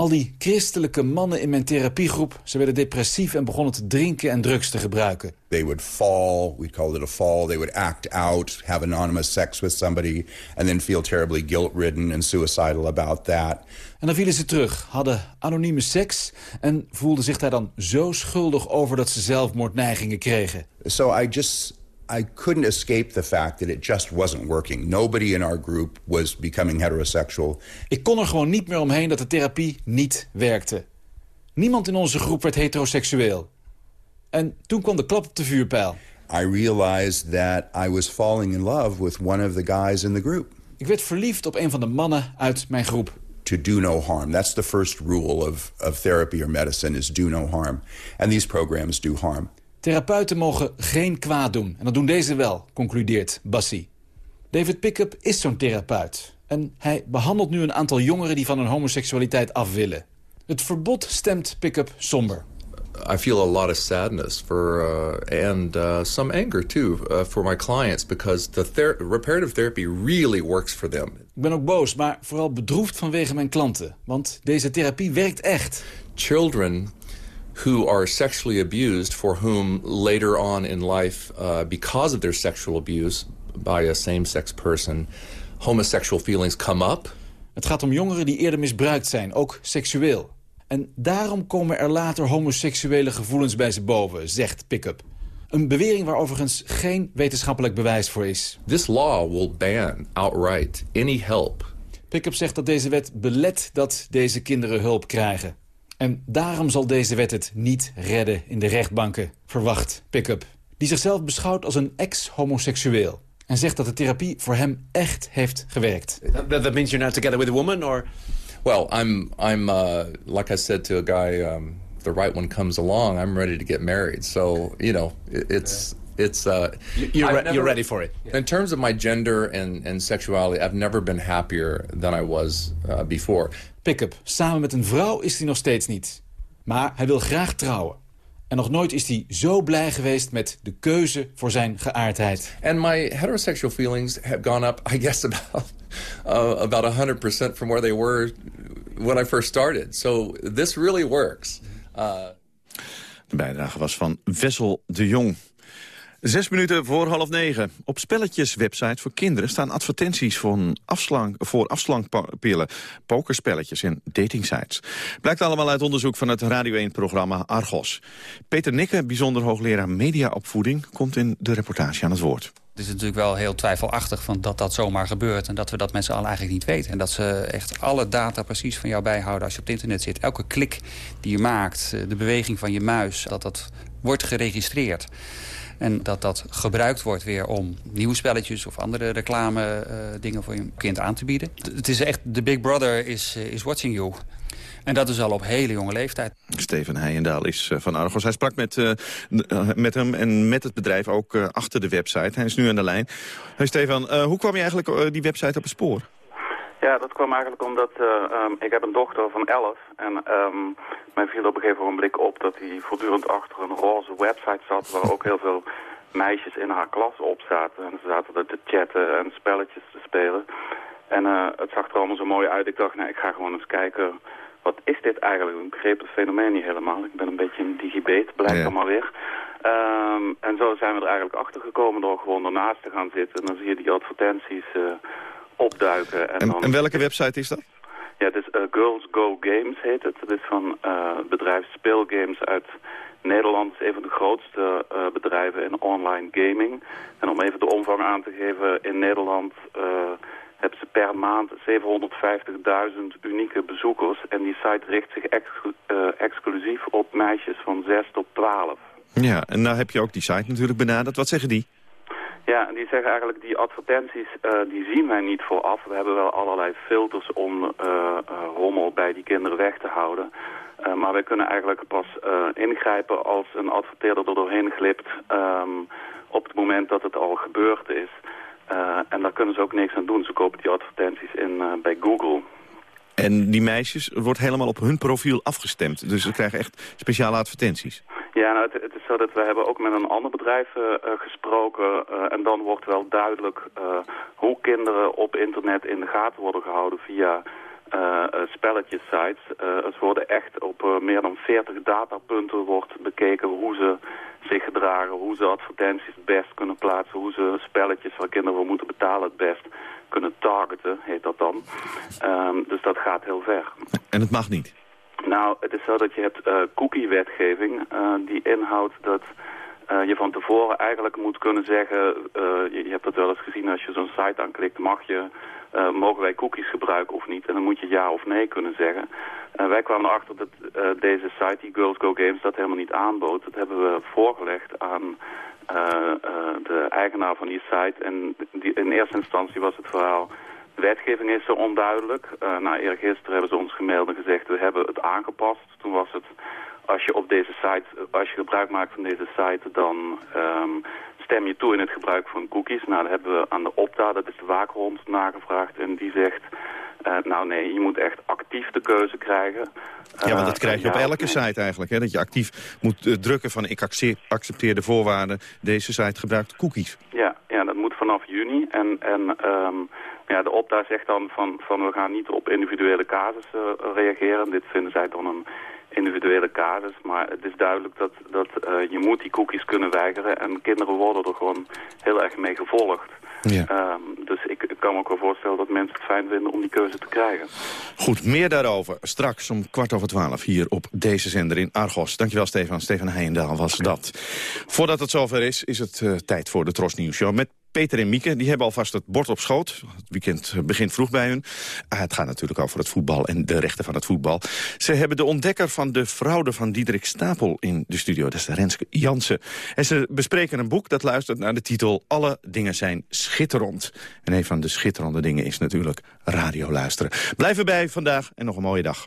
Al die christelijke mannen in mijn therapiegroep... ze werden depressief en begonnen te drinken en drugs te gebruiken. They would fall, we'd call it a fall. They would act out, have anonymous sex with somebody, and then feel terribly guilt-ridden and suicidal about that. En dan vielen ze terug, hadden anonieme seks... en voelden zich daar dan zo schuldig over dat ze zelfmoordneigingen kregen. So I just, I couldn't escape the fact that it just wasn't working. Nobody in our group was becoming heterosexual. Ik kon er gewoon niet meer omheen dat de therapie niet werkte. Niemand in onze groep werd heteroseksueel. En toen kwam de klap op de vuurpijl. I realized that I was falling in love with one of the guys in the group. Ik werd verliefd op een van de mannen uit mijn groep. To do no harm. That's the first rule of, of therapy or medicine is do no harm. And these programs do harm. Therapeuten mogen geen kwaad doen. En dat doen deze wel, concludeert Bassi. David Pickup is zo'n therapeut. En hij behandelt nu een aantal jongeren die van hun homoseksualiteit af willen. Het verbod stemt Pickup somber. I feel a lot of sadness for uh, and uh, some anger too uh, for my clients because the ther reparative therapy really works for them. Ik ben ook boos, maar vooral bedroefd vanwege mijn klanten. Want deze therapie werkt echt. Children who are sexually abused for whom later on in life, uh, because of their sexual abuse by a same-sex person, homosexual feelings come up. Het gaat om jongeren die eerder misbruikt zijn, ook seksueel. En daarom komen er later homoseksuele gevoelens bij ze boven, zegt Pickup. Een bewering waar overigens geen wetenschappelijk bewijs voor is. This law will ban outright any help. Pickup zegt dat deze wet belet dat deze kinderen hulp krijgen. En daarom zal deze wet het niet redden in de rechtbanken, verwacht Pickup. Die zichzelf beschouwt als een ex-homoseksueel. En zegt dat de therapie voor hem echt heeft gewerkt. That, that means you're now together with a woman, or? Well, I'm I'm uh, like I said to a guy, um, the right one comes along, I'm ready to get married. So you know, it, it's it's. Uh, re- you're ready for it. In terms of my gender and, and sexuality, I've never been happier than I was uh, before. Pickup, samen met een vrouw is hij nog steeds niet. Maar hij wil graag trouwen. En nog nooit is hij zo blij geweest met de keuze voor zijn geaardheid. And my heterosexual feelings have gone up, I guess, about uh, about 100% from where they were when I first started. So this really works. Uh, De bijdrage was van Wessel de Jong. Zes minuten voor half negen. Op spelletjeswebsites voor kinderen staan advertenties voor, afslank, voor afslankpillen, pokerspelletjes en datingsites. Blijkt allemaal uit onderzoek van het Radio 1-programma Argos. Peter Nikke, bijzonder hoogleraar mediaopvoeding, komt in de reportage aan het woord. Het is natuurlijk wel heel twijfelachtig van dat dat zomaar gebeurt... en dat we dat met z'n allen eigenlijk niet weten. En dat ze echt alle data precies van jou bijhouden als je op het internet zit. Elke klik die je maakt, eh, de beweging van je muis, dat dat wordt geregistreerd. En dat dat gebruikt wordt weer om nieuwe spelletjes of andere reclame uh, dingen voor je kind aan te bieden. Het is echt, de Big Brother is, uh, is watching you. En dat is al op hele jonge leeftijd. Steven Heijendaal is van Argos. Hij sprak met, uh, met hem en met het bedrijf ook achter de website. Hij is nu aan de lijn. Hey Stefan, hoe kwam je eigenlijk die website op het spoor? Ja, dat kwam eigenlijk omdat uh, um, ik heb een dochter van 11 en um, mij viel op een gegeven moment op dat hij voortdurend achter een roze website zat waar ook heel veel meisjes in haar klas op zaten. En ze zaten er te chatten en spelletjes te spelen. En uh, het zag er allemaal zo mooi uit. Ik dacht, nou, ik ga gewoon eens kijken, wat is dit eigenlijk? Ik begreep het fenomeen niet helemaal. Ik ben een beetje een digibet, blijkt ja. allemaal weer. Um, en zo zijn we er eigenlijk achter gekomen door gewoon ernaast te gaan zitten. En dan zie je die advertenties... Uh, opduiken. En, en, dan... en, welke website is dat? Ja, het is uh, Girls Go Games heet het. Het is van uh, het bedrijf Speelgames uit Nederland. Het is een van de grootste uh, bedrijven in online gaming. En om even de omvang aan te geven, in Nederland hebben ze per maand 750.000 unieke bezoekers. En die site richt zich exclu exclusief op meisjes van 6 tot 12. Ja, en nou heb je ook die site natuurlijk benaderd. Wat zeggen die? Ja, die zeggen eigenlijk, die advertenties, uh, die zien wij niet vooraf. We hebben wel allerlei filters om uh, rommel bij die kinderen weg te houden. maar wij kunnen eigenlijk pas ingrijpen als een adverteerder er doorheen glipt... Um, op het moment dat het al gebeurd is. en daar kunnen ze ook niks aan doen. Ze kopen die advertenties in bij Google. En die meisjes wordt helemaal op hun profiel afgestemd. Dus ze krijgen echt speciale advertenties. Ja, nou, het, het, is zo dat we hebben ook met een ander bedrijf uh, gesproken. Uh, en dan wordt wel duidelijk hoe kinderen op internet in de gaten worden gehouden via spelletjessites. het worden echt op meer dan 40 datapunten wordt bekeken hoe ze zich gedragen, hoe ze advertenties het best kunnen plaatsen, hoe ze spelletjes waar kinderen voor moeten betalen het best kunnen targeten, heet dat dan. Um, dus dat gaat heel ver. En het mag niet? Nou, het is zo dat je hebt uh, cookie-wetgeving uh, die inhoudt dat uh, je van tevoren eigenlijk moet kunnen zeggen... je, je, hebt dat wel eens gezien als je zo'n site aanklikt, mag je, mogen wij cookies gebruiken of niet? En dan moet je ja of nee kunnen zeggen. wij kwamen erachter dat deze site, die Girls Go Games, dat helemaal niet aanbood. Dat hebben we voorgelegd aan de eigenaar van die site. En die, in eerste instantie was het verhaal de wetgeving is zo onduidelijk. Uh, nou, eergisteren hebben ze ons gemeld en gezegd, we hebben het aangepast. Toen was het, als je op deze site, als je gebruik maakt van deze site, dan um, stem je toe in het gebruik van cookies. Nou, dat hebben we aan de Opta, dat is de waakhond, nagevraagd. En die zegt, uh, nou nee, je moet echt actief de keuze krijgen. Uh, ja, want dat krijg je op elke site eigenlijk. Hè? Dat je actief moet uh, drukken van ik accepteer de voorwaarden. Deze site gebruikt cookies. Ja, ja dat moet vanaf juni. En, en um, ja, de opta zegt dan van, van we gaan niet op individuele casussen uh, reageren. Dit vinden zij dan een individuele casus. Maar het is duidelijk dat, dat uh, je moet die cookies kunnen weigeren. En kinderen worden er gewoon heel erg mee gevolgd. Ja. Um, dus ik, ik, kan me ook wel voorstellen dat mensen het fijn vinden om die keuze te krijgen. Goed, meer daarover straks om kwart over twaalf hier op deze zender in Argos. Dankjewel Stefan. Stefan Heijendaal was dat. Voordat het zover is, is het uh, tijd voor de Tros Nieuws Show met Peter en Mieke die hebben alvast het bord op schoot. Het weekend begint vroeg bij hun. Ah, het gaat natuurlijk over het voetbal en de rechten van het voetbal. Ze hebben de ontdekker van de fraude van Diederik Stapel in de studio. Dat is Renske Jansen. En ze bespreken een boek dat luistert naar de titel... Alle dingen zijn schitterend. En een van de schitterende dingen is natuurlijk radio luisteren. Blijf erbij vandaag en nog een mooie dag.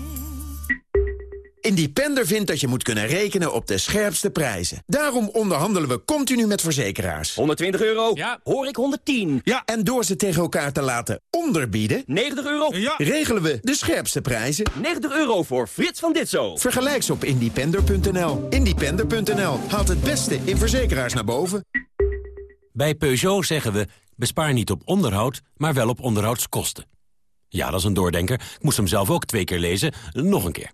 Independer vindt dat je moet kunnen rekenen op de scherpste prijzen. Daarom onderhandelen we continu met verzekeraars. 120 euro? Ja. Hoor ik 110? Ja. En door ze tegen elkaar te laten onderbieden... 90 euro? Ja. Regelen we de scherpste prijzen. 90 euro voor Frits van Ditzo. Vergelijk ze op independer.nl. Independer.nl haalt het beste in verzekeraars naar boven. Bij Peugeot zeggen we, bespaar niet op onderhoud, maar wel op onderhoudskosten. Ja, dat is een doordenker. Ik moest hem zelf ook twee keer lezen. Nog een keer.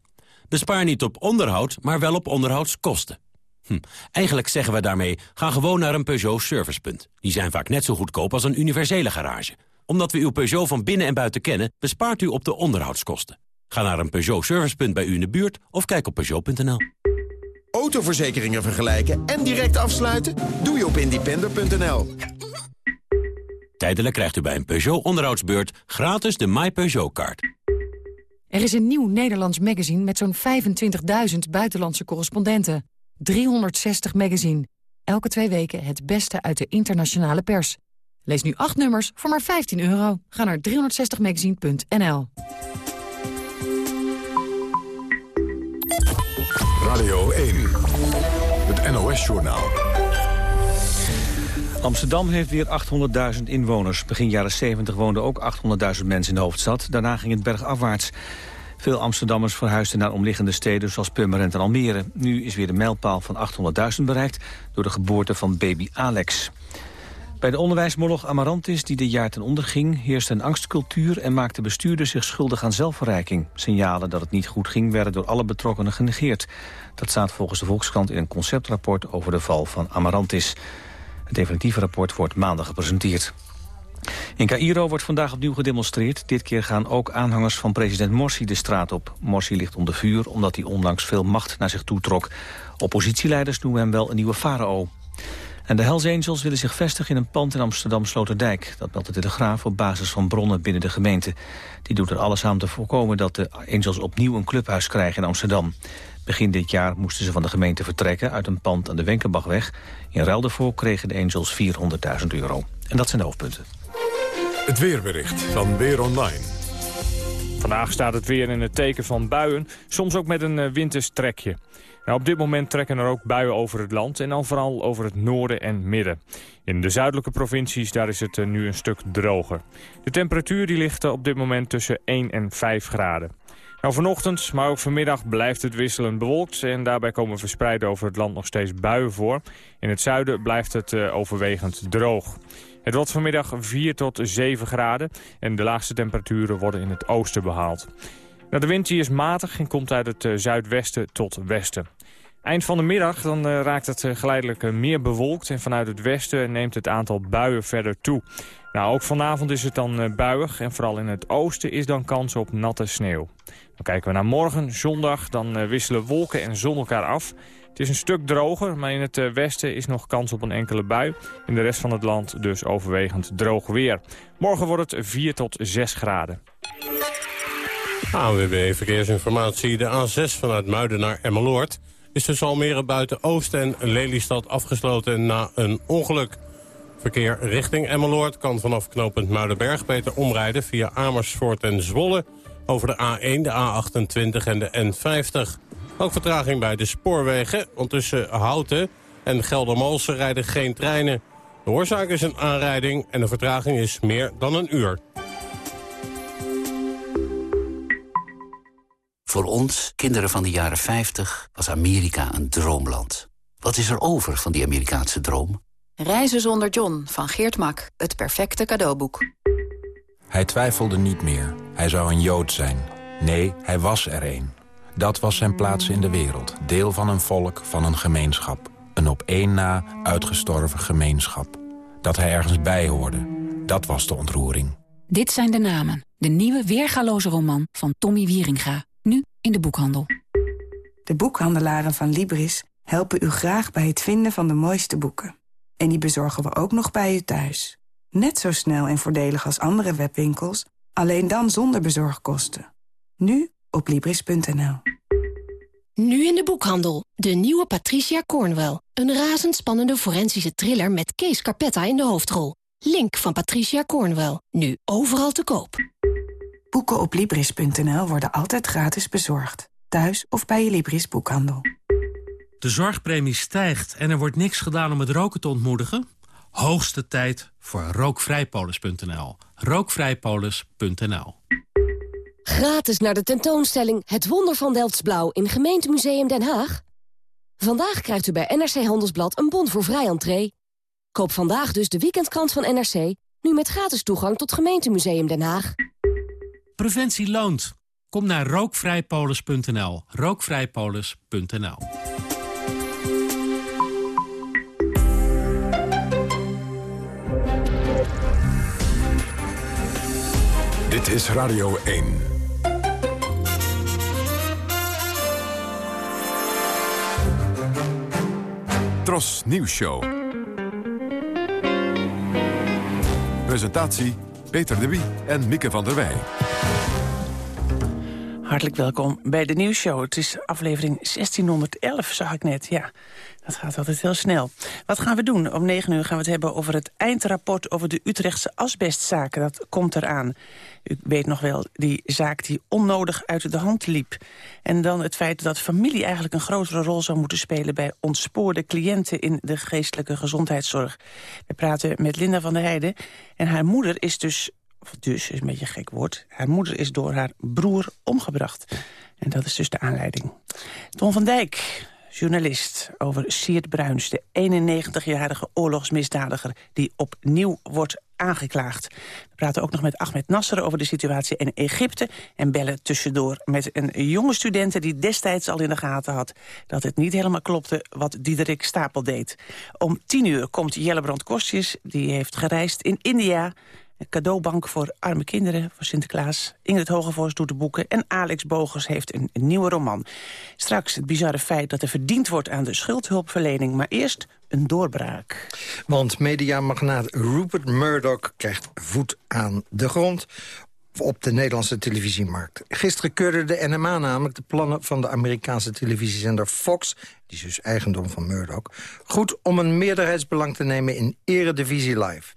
Bespaar niet op onderhoud, maar wel op onderhoudskosten. Hm. Eigenlijk zeggen we daarmee, ga gewoon naar een Peugeot servicepunt. Die zijn vaak net zo goedkoop als een universele garage. Omdat we uw Peugeot van binnen en buiten kennen, bespaart u op de onderhoudskosten. Ga naar een Peugeot servicepunt bij u in de buurt of kijk op Peugeot.nl. Autoverzekeringen vergelijken en direct afsluiten? Doe je op independer.nl. Tijdelijk krijgt u bij een Peugeot onderhoudsbeurt gratis de My Peugeot-kaart. Er is een nieuw Nederlands magazine met zo'n 25.000 buitenlandse correspondenten. 360 magazine. Elke twee weken het beste uit de internationale pers. Lees nu acht nummers voor maar 15 euro. Ga naar 360magazine.nl Radio 1. Het NOS-journaal. Amsterdam heeft weer 800.000 inwoners. Begin jaren 70 woonden ook 800.000 mensen in de hoofdstad. Daarna ging het bergafwaarts. Veel Amsterdammers verhuisden naar omliggende steden zoals Purmerend en Almere. Nu is weer de mijlpaal van 800.000 bereikt door de geboorte van baby Alex. Bij de onderwijsmoloch Amarantis, die dit jaar ten onder ging... heerste een angstcultuur en maakte bestuurders zich schuldig aan zelfverrijking. Signalen dat het niet goed ging werden door alle betrokkenen genegeerd. Dat staat volgens de Volkskrant in een conceptrapport over de val van Amarantis. Het definitieve rapport wordt maandag gepresenteerd. In Cairo wordt vandaag opnieuw gedemonstreerd. Dit keer gaan ook aanhangers van president Morsi de straat op. Morsi ligt onder vuur omdat hij onlangs veel macht naar zich toe trok. Oppositieleiders noemen hem wel een nieuwe farao. En de Hells Angels willen zich vestigen in een pand in Amsterdam-Sloterdijk. Dat meldt de Telegraaf op basis van bronnen binnen de gemeente. Die doet er alles aan te voorkomen dat de Angels opnieuw een clubhuis krijgen in Amsterdam. Begin dit jaar moesten ze van de gemeente vertrekken uit een pand aan de Wenkenbachweg. In ruil daarvoor kregen de Angels 400.000 euro. En dat zijn de hoofdpunten. Het weerbericht van Weer Online. Vandaag staat het weer in het teken van buien, soms ook met een winters trekje. Nou, op dit moment trekken er ook buien over het land en dan vooral over het noorden en midden. In de zuidelijke provincies daar is het nu een stuk droger. De temperatuur die ligt op dit moment tussen 1 en 5 graden. Nou, vanochtend, maar ook vanmiddag blijft het wisselend bewolkt... en daarbij komen verspreid over het land nog steeds buien voor. In het zuiden blijft het uh, overwegend droog. Het wordt vanmiddag 4 tot 7 graden en de laagste temperaturen worden in het oosten behaald. Nou, de wind is matig en komt uit het uh, zuidwesten tot westen. Eind van de middag dan, uh, raakt het geleidelijk meer bewolkt... en vanuit het westen neemt het aantal buien verder toe. Nou, ook vanavond is het dan buiig en vooral in het oosten is dan kans op natte sneeuw. Dan kijken we naar morgen, zondag, dan uh, wisselen wolken en zon elkaar af. Het is een stuk droger, maar in het uh, westen is nog kans op een enkele bui. In de rest van het land dus overwegend droog weer. Morgen wordt het 4 tot 6 graden. ANWB Verkeersinformatie. De A6 vanuit Muiden naar Emmeloord is tussen Almere buiten Oost en Lelystad afgesloten na een ongeluk. Verkeer richting Emmeloord kan vanaf knooppunt Muidenberg beter omrijden via Amersfoort en Zwolle over de A1, de A28 en de N50. Ook vertraging bij de spoorwegen, want tussen Houten en Geldermalsen rijden geen treinen. De oorzaak is een aanrijding en de vertraging is meer dan een uur. Voor ons, kinderen van de jaren 50, was Amerika een droomland. Wat is er over van die Amerikaanse droom? Reizen zonder John van Geert Mak. Het perfecte cadeauboek. Hij twijfelde niet meer. Hij zou een Jood zijn. Nee, hij was er een. Dat was zijn plaats in de wereld. Deel van een volk, van een gemeenschap. Een op één na uitgestorven gemeenschap. Dat hij ergens bij hoorde. Dat was de ontroering. Dit zijn de namen. De nieuwe weergaloze roman van Tommy Wieringa. Nu in de boekhandel. De boekhandelaren van Libris helpen u graag bij het vinden van de mooiste boeken. En die bezorgen we ook nog bij u thuis. Net zo snel en voordelig als andere webwinkels, alleen dan zonder bezorgkosten. Nu op Libris.nl. Nu in de boekhandel. De nieuwe Patricia Cornwell. Een razendspannende forensische thriller met Kees Carpetta in de hoofdrol. Link van Patricia Cornwell. Nu overal te koop. Boeken op Libris.nl worden altijd gratis bezorgd. Thuis of bij je Libris boekhandel. De zorgpremie stijgt en er wordt niks gedaan om het roken te ontmoedigen? Hoogste tijd voor rookvrijpolis.nl. Rookvrijpolis.nl Gratis naar de tentoonstelling Het Wonder van Delftsblauw in Gemeentemuseum Den Haag? Vandaag krijgt u bij NRC Handelsblad een bon voor vrij entree. Koop vandaag dus de weekendkrant van NRC, nu met gratis toegang tot Gemeentemuseum Den Haag. Preventie loont. Kom naar rookvrijpolis.nl. Rookvrijpolis.nl Dit is Radio 1. Tros Nieuws Show. Presentatie Peter de Wie en Mieke van der Wij. Hartelijk welkom bij de nieuwsshow. Het is aflevering 1611, zag ik net. Ja, dat gaat altijd heel snel. Wat gaan we doen? Om negen uur gaan we het hebben over het eindrapport... over de Utrechtse asbestzaken. Dat komt eraan. U weet nog wel, die zaak die onnodig uit de hand liep. En dan het feit dat familie eigenlijk een grotere rol zou moeten spelen... bij ontspoorde cliënten in de geestelijke gezondheidszorg. We praten met Linda van der Heijden. En haar moeder is dus dus is een beetje een gek woord. Haar moeder is door haar broer omgebracht. En dat is dus de aanleiding. Ton van Dijk, journalist over Siert Bruins... de 91-jarige oorlogsmisdadiger die opnieuw wordt aangeklaagd. We praten ook nog met Ahmed Nasser over de situatie in Egypte... en bellen tussendoor met een jonge student die destijds al in de gaten had... dat het niet helemaal klopte wat Diederik Stapel deed. Om tien uur komt Jellebrand Kostjes, die heeft gereisd in India... Een cadeaubank voor arme kinderen, voor Sinterklaas. Ingrid Hogevorst doet de boeken en Alex Bogers heeft een, een, nieuwe roman. Straks het bizarre feit dat er verdiend wordt aan de schuldhulpverlening. Maar eerst een doorbraak. Want mediamagnaat Rupert Murdoch krijgt voet aan de grond op de Nederlandse televisiemarkt. Gisteren keurde de NMA namelijk de plannen van de Amerikaanse televisiezender Fox... die is dus eigendom van Murdoch... goed om een meerderheidsbelang te nemen in Eredivisie Live.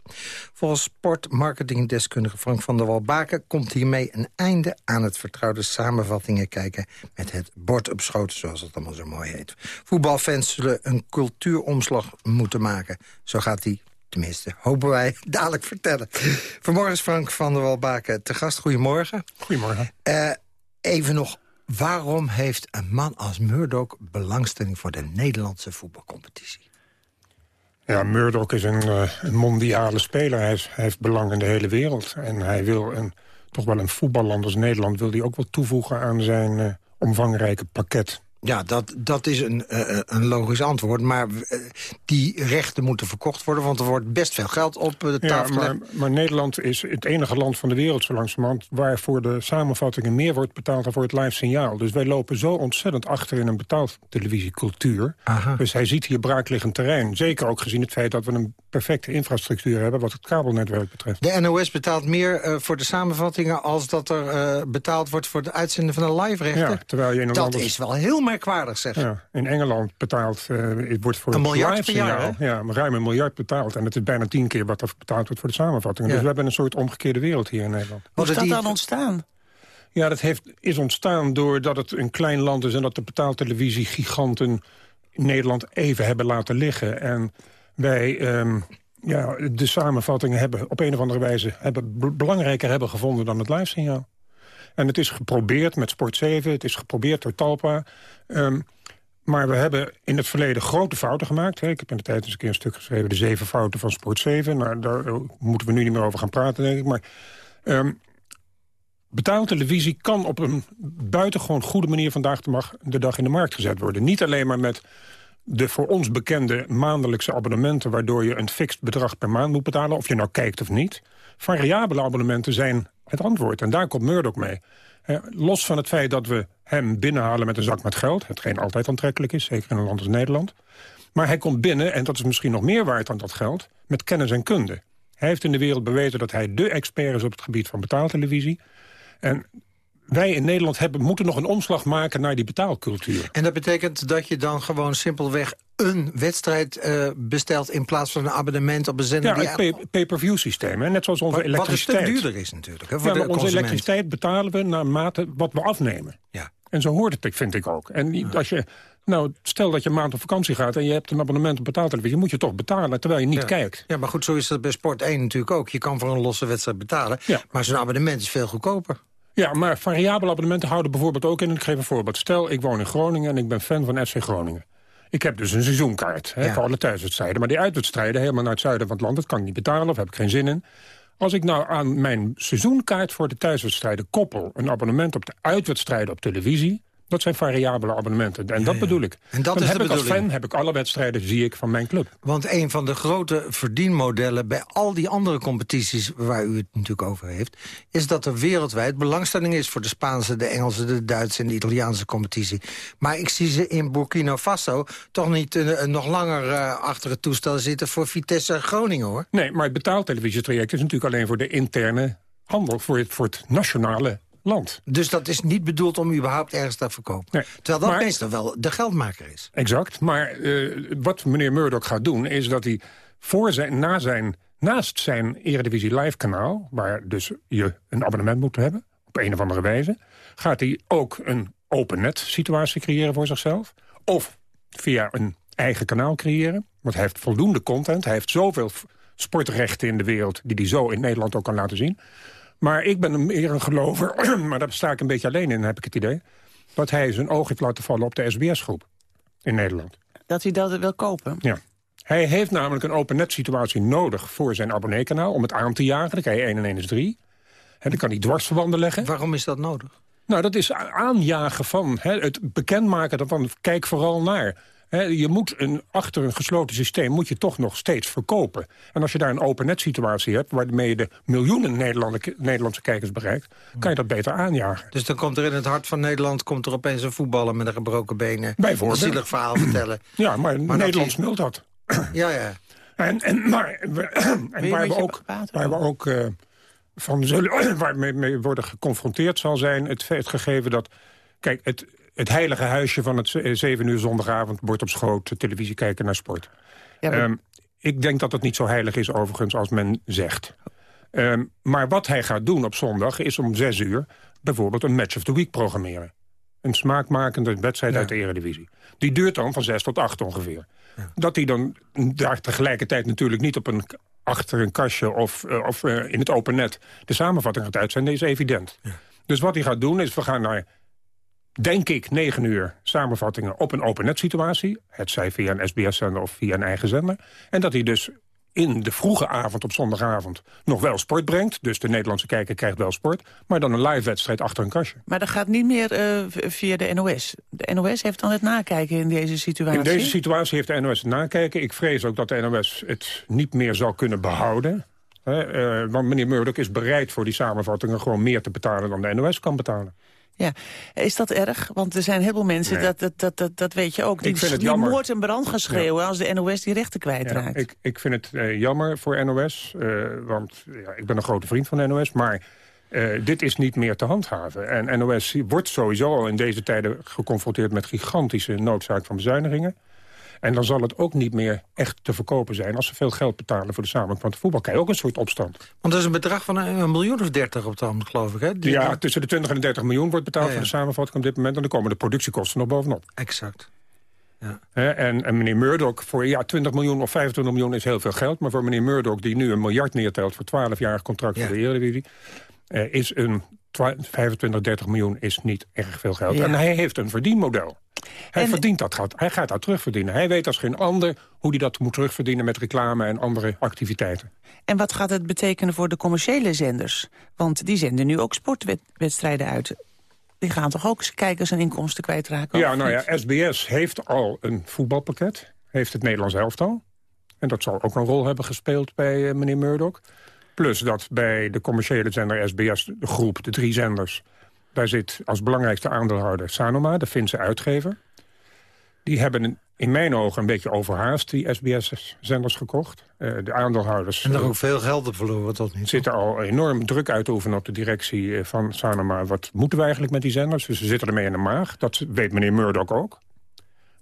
Volgens sportmarketingdeskundige Frank van der Walbaken... komt hiermee een einde aan het vertrouwde samenvattingen kijken... met het bord op schoot, zoals het allemaal zo mooi heet. Voetbalfans zullen een cultuuromslag moeten maken. Zo gaat die Tenminste, hopen wij dadelijk vertellen. Vanmorgen is Frank van der Walbaken te gast. Goedemorgen. Goedemorgen. Uh, even nog, waarom heeft een man als Murdoch belangstelling voor de Nederlandse voetbalcompetitie? Ja, Murdoch is een, uh, een mondiale speler. Hij, is, hij, heeft belang in de hele wereld. En hij wil een, toch wel een voetballand als Nederland... wil hij ook wel toevoegen aan zijn uh, omvangrijke pakket. Ja, dat, dat is een, uh, een logisch antwoord. Maar uh, die rechten moeten verkocht worden... want er wordt best veel geld op de tafel ja, maar, maar, Nederland is het enige land van de wereld zo langzamerhand... waar voor de samenvattingen meer wordt betaald dan voor het live signaal. Dus wij lopen zo ontzettend achter in een betaald televisiecultuur. Aha. Dus hij ziet hier braakliggend terrein. Zeker ook gezien het feit dat we een perfecte infrastructuur hebben... wat het kabelnetwerk betreft. De NOS betaalt meer uh, voor de samenvattingen... als dat er betaald wordt voor het uitzenden van een live-rechter. Ja, terwijl je in dat is wel heel merkwaardig, zeg. Ja, in Engeland betaalt, uh, het wordt voor een het miljard per jaar, ja, ruim een miljard betaald. En het is bijna tien keer wat er betaald wordt voor de samenvatting. Ja. Dus we hebben een soort omgekeerde wereld hier in Nederland. Hoe is dat dan ontstaan? Ja, dat heeft, is ontstaan doordat het een klein land is... en dat de betaaltelevisie giganten in Nederland even hebben laten liggen. En wij... Um, ja, de samenvattingen hebben op een of andere wijze hebben belangrijker hebben gevonden dan het live-signaal. En het is geprobeerd met Sport 7, het is geprobeerd door Talpa. Um, maar we hebben in het verleden grote fouten gemaakt. Ik heb in de tijd eens een keer een stuk geschreven... de zeven fouten van Sport 7. Nou, daar moeten we nu niet meer over gaan praten, denk ik. Maar um, betaaltelevisie kan op een buitengewoon goede manier... vandaag de, de dag in de markt gezet worden. Niet alleen maar met de voor ons bekende maandelijkse abonnementen... waardoor je een fixed bedrag per maand moet betalen... of je nou kijkt of niet. Variabele abonnementen zijn het antwoord. En daar komt Murdoch mee. Eh, los van het feit dat we hem binnenhalen met een zak met geld... hetgeen altijd aantrekkelijk is, zeker in een land als Nederland. Maar hij komt binnen, en dat is misschien nog meer waard dan dat geld... met kennis en kunde. Hij heeft in de wereld bewezen dat hij de expert is op het gebied van betaaltelevisie. En wij in Nederland hebben, moeten nog een omslag maken naar die betaalcultuur. En dat betekent dat je dan gewoon simpelweg een wedstrijd uh, bestelt... in plaats van een abonnement op een zender? Ja, het pay-per-view systeem. Hè? Net zoals onze wat, elektriciteit. Wat een duurder is natuurlijk. Hè, voor ja, de onze elektriciteit betalen we naar mate wat we afnemen. Ja. En zo hoort het, vind ik ook. En als je, nou, stel dat je een maand op vakantie gaat... en je hebt een abonnement op betaaltelevisie... moet je toch betalen, terwijl je niet kijkt. Ja, maar goed, zo is dat bij Sport 1 natuurlijk ook. Je kan voor een losse wedstrijd betalen, maar zo'n abonnement is veel goedkoper. Ja, maar variabele abonnementen houden bijvoorbeeld ook in... ik geef een voorbeeld. Stel, ik woon in Groningen en ik ben fan van FC Groningen. Ik heb dus een seizoenkaart hè, voor alle thuiswedstrijden. Maar die uitwedstrijden helemaal naar het zuiden van het land... dat kan ik niet betalen of heb ik geen zin in. Als ik nou aan mijn seizoenkaart voor de thuiswedstrijden koppel... een abonnement op de uitwedstrijden op televisie... Dat zijn variabele abonnementen. En dat bedoel ik. En dat Dan is heb de ik als fan heb ik alle wedstrijden zie ik van mijn club. Want een van de grote verdienmodellen bij al die andere competities... waar u het natuurlijk over heeft... is dat er wereldwijd belangstelling is voor de Spaanse, de Engelse... de Duitse en de Italiaanse competitie. Maar ik zie ze in Burkina Faso toch niet eh, nog langer eh, achter het toestel zitten... voor Vitesse Groningen, hoor. Nee, maar het betaaltelevisietraject is natuurlijk alleen voor de interne handel. Voor het, voor het nationale land. Dus dat is niet bedoeld om überhaupt ergens te verkopen. Terwijl dat maar- meestal wel de geldmaker is. Exact. Maar eh, wat meneer Murdoch gaat doen... is dat hij voor zijn, na zijn, naast zijn Eredivisie Live kanaal... waar dus je een abonnement moet hebben, op een of andere wijze... gaat hij ook een open net situatie creëren voor zichzelf. Of via een eigen kanaal creëren. Want hij heeft voldoende content. Hij heeft zoveel sportrechten in de wereld... die hij zo in Nederland ook kan laten zien. Maar ik ben meer een gelover, maar daar sta ik een beetje alleen in, heb ik het idee... dat hij zijn oog heeft laten vallen op de SBS-groep in Nederland. Dat hij dat wil kopen? Ja. Hij heeft namelijk een open net situatie nodig voor zijn abonneekanaal... om het aan te jagen. Dan krijg je 1 en 1 is 3. En dan kan hij dwarsverbanden leggen. Waarom is dat nodig? Nou, dat is aanjagen van, hè, het bekendmaken daarvan. Kijk vooral naar. Je moet een, achter een gesloten systeem moet je toch nog steeds verkopen. En als je daar een open net situatie hebt... waarmee je de miljoenen Nederlandse, Nederlandse kijkers bereikt... kan je dat beter aanjagen. Dus dan komt er in het hart van Nederland... komt er opeens een voetballer met een gebroken benen... Bijvoorbeeld. een zielig verhaal vertellen. Ja, maar, Maar Nederland smult dat. Ja, ja. En, en, maar, en waar, we ook, waar we ook eh, van zullen, waar mee, mee worden geconfronteerd zal zijn... Het, het gegeven dat... Kijk, het, het heilige huisje van het ze- zeven uur zondagavond... bord op schoot, televisie kijken naar sport. Ja, maar- Ehm, ik denk dat het niet zo heilig is overigens als men zegt. Ehm, maar wat hij gaat doen op zondag is om zes uur... bijvoorbeeld een match of the week programmeren. Een smaakmakende wedstrijd uit de eredivisie. Die duurt dan van zes tot acht ongeveer. Dat hij dan daar tegelijkertijd natuurlijk niet op een, achter een kastje... of, eh, of eh, in het open net de samenvatting gaat uitzenden, is evident. Dus wat hij gaat doen is, we gaan naar, denk ik, negen uur samenvattingen... op een open net situatie. Het zij via een SBS-zender of via een eigen zender. En dat hij dus in de vroege avond op zondagavond nog wel sport brengt. Dus de Nederlandse kijker krijgt wel sport. Maar dan een live wedstrijd achter een kastje. Maar dat gaat niet meer eh, via de NOS. De NOS heeft dan het nakijken in deze situatie. In deze situatie heeft de NOS het nakijken. Ik vrees ook dat de NOS het niet meer zal kunnen behouden. Hè, eh, want meneer Murdoch is bereid voor die samenvattingen... gewoon meer te betalen dan de NOS kan betalen. Ja, is dat erg? Want er zijn heel veel mensen, Nee. dat, dat, dat, dat, dat weet je ook... die, die moord en brand gaan schreeuwen als de NOS die rechten kwijtraakt. Ja, ik, ik vind het eh, jammer voor NOS, eh, want ja, ik ben een grote vriend van de NOS... maar eh, dit is niet meer te handhaven. En NOS wordt sowieso al in deze tijden geconfronteerd... met gigantische noodzaak van bezuinigingen. En dan zal het ook niet meer echt te verkopen zijn... als ze veel geld betalen voor de de voetbal krijg je ook een soort opstand. Want dat is een bedrag van een, een miljoen of dertig op het geloof ik. Hè? Die- Ja, tussen de 20 en de 30 miljoen wordt betaald Ja, ja. voor de samenvatting op dit moment. En dan komen de productiekosten nog bovenop. Exact. Hè, en, en meneer Murdoch, voor ja, 20 miljoen of 25 miljoen is heel veel geld. Maar voor meneer Murdoch, die nu een miljard neertelt... voor 12-jarig contract voor de Eredivisie... eh, is een twa- 25, 30 miljoen is niet erg veel geld. Ja. En hij heeft een verdienmodel. Hij En- verdient dat geld. Hij gaat dat terugverdienen. Hij weet als geen ander hoe hij dat moet terugverdienen... met reclame en andere activiteiten. En wat gaat het betekenen voor de commerciële zenders? Want die zenden nu ook sportwedstrijden uit. Die gaan toch ook kijkers en inkomsten kwijtraken? Ja, nou ja, SBS heeft al een voetbalpakket. Heeft het Nederlands elftal. En dat zal ook een rol hebben gespeeld bij eh, meneer Murdoch. Plus dat bij de commerciële zender SBS, de groep, de drie zenders... daar zit als belangrijkste aandeelhouder Sanoma, de Finse uitgever. Die hebben in mijn ogen een beetje overhaast die SBS-zenders gekocht. Eh, de aandeelhouders En er eh, ook veel geld op verloren tot nu zitten al enorm druk uit te oefenen op de directie eh, van Sanoma. Wat moeten we eigenlijk met die zenders? Dus ze zitten ermee in de maag. Dat weet meneer Murdoch ook.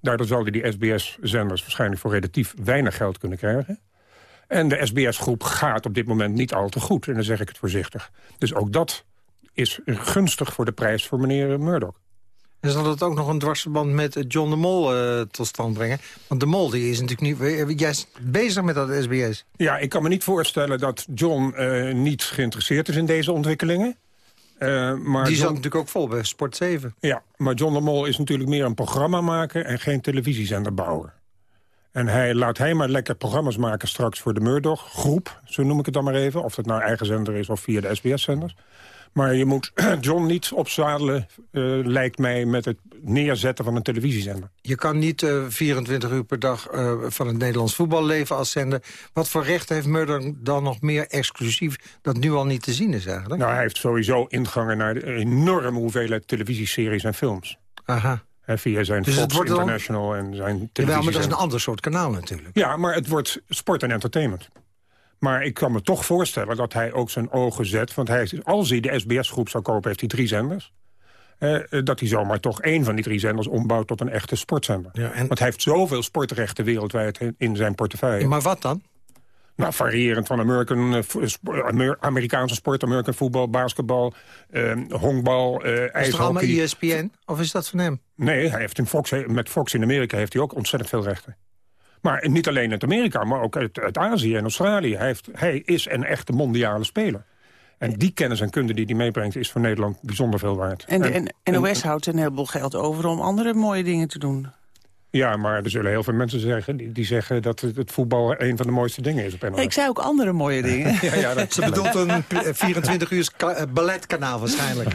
Daardoor hij die SBS-zenders waarschijnlijk voor relatief weinig geld kunnen krijgen. En de SBS-groep gaat op dit moment niet al te goed. En dan zeg ik het voorzichtig. Dus ook dat is gunstig voor de prijs voor meneer Murdoch. En zal dat ook nog een dwarsverband met John de Mol uh, tot stand brengen? Want de Mol die is natuurlijk niet... Jij is bezig met dat SBS. Ja, ik kan me niet voorstellen dat John uh, niet geïnteresseerd is in deze ontwikkelingen. Uh, maar die zat natuurlijk ook vol bij Sport 7. Ja, maar John de Mol is natuurlijk meer een programma maken... en geen televisiezender bouwen. En hij, laat hij maar lekker programma's maken straks voor de Murdoch-groep. Zo noem ik het dan maar even. Of dat nou eigen zender is of via de SBS-zenders. Maar je moet John niet opzadelen, uh, lijkt mij, met het neerzetten van een televisiezender. Je kan niet uh, 24 uur per dag uh, van het Nederlands voetbal leven als zender. Wat voor recht heeft Murdoch dan nog meer exclusief... dat nu al niet te zien is eigenlijk? Nou, hij heeft sowieso ingangen naar de enorme hoeveelheid televisieseries en films. Aha. He, via zijn dus Fox International en zijn televisie. Ja, maar dat is een ander soort kanaal natuurlijk. Ja, maar het wordt sport en entertainment. Maar ik kan me toch voorstellen dat hij ook zijn ogen zet. Want hij, als hij de SBS-groep zou kopen, heeft hij drie zenders. Eh, eh, dat hij zomaar toch één van die drie zenders ombouwt tot een echte sportzender. Ja, en... Want hij heeft zoveel sportrechten wereldwijd in zijn portefeuille. maar wat dan? Nou, variërend van American, uh, Amerikaanse sport, American voetbal, basketbal, uh, honkbal, uh, ijshockey. Is het allemaal ESPN? Of is dat van hem? Nee, hij heeft in Fox, met Fox in Amerika heeft hij ook ontzettend veel rechten. Maar niet alleen uit Amerika, maar ook uit, uit Azië en Australië. Hij, heeft, hij is een echte mondiale speler. En die kennis en kunde die hij meebrengt is voor Nederland bijzonder veel waard. En, de, en, NOS houdt een heleboel geld over om andere mooie dingen te doen. Ja, maar er zullen heel veel mensen zeggen die, die zeggen dat het voetbal een van de mooiste dingen is op NOS. Ik zei ook andere mooie dingen. ja, ja, dat Ze bedoelt een 24 uur eh, balletkanaal waarschijnlijk.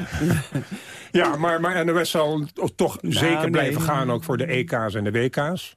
ja, maar, maar NOS zal toch nou, zeker blijven gaan ook voor de EK's en de WK's.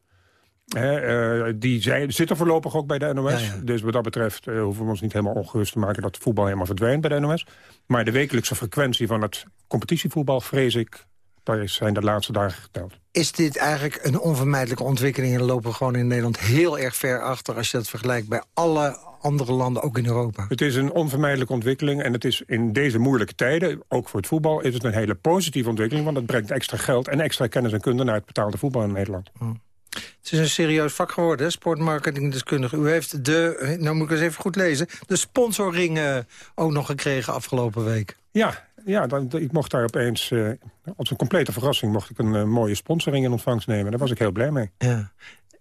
Uh, die zijn, zitten voorlopig ook bij de NOS. Dus wat dat betreft uh, hoeven we ons niet helemaal ongerust te maken... dat het voetbal helemaal verdwijnt bij de NOS. Maar de wekelijkse frequentie van het competitievoetbal, vrees ik... daar zijn de laatste dagen geteld. Is dit eigenlijk een onvermijdelijke ontwikkeling... en lopen we gewoon in Nederland heel erg ver achter... als je dat vergelijkt bij alle andere landen, ook in Europa? Het is een onvermijdelijke ontwikkeling en het is in deze moeilijke tijden... ook voor het voetbal, is het een hele positieve ontwikkeling... want het brengt extra geld en extra kennis en kunde naar het betaalde voetbal in Nederland. Hmm. Het is een serieus vak geworden, sportmarketingdeskundige. U heeft de, nou moet ik eens even goed lezen... de sponsoring uh, ook nog gekregen afgelopen week. Ja, ja dan, ik mocht daar opeens, uh, als een complete verrassing... mocht ik een uh, mooie sponsoring in ontvangst nemen. Daar was ik heel blij mee. Ja.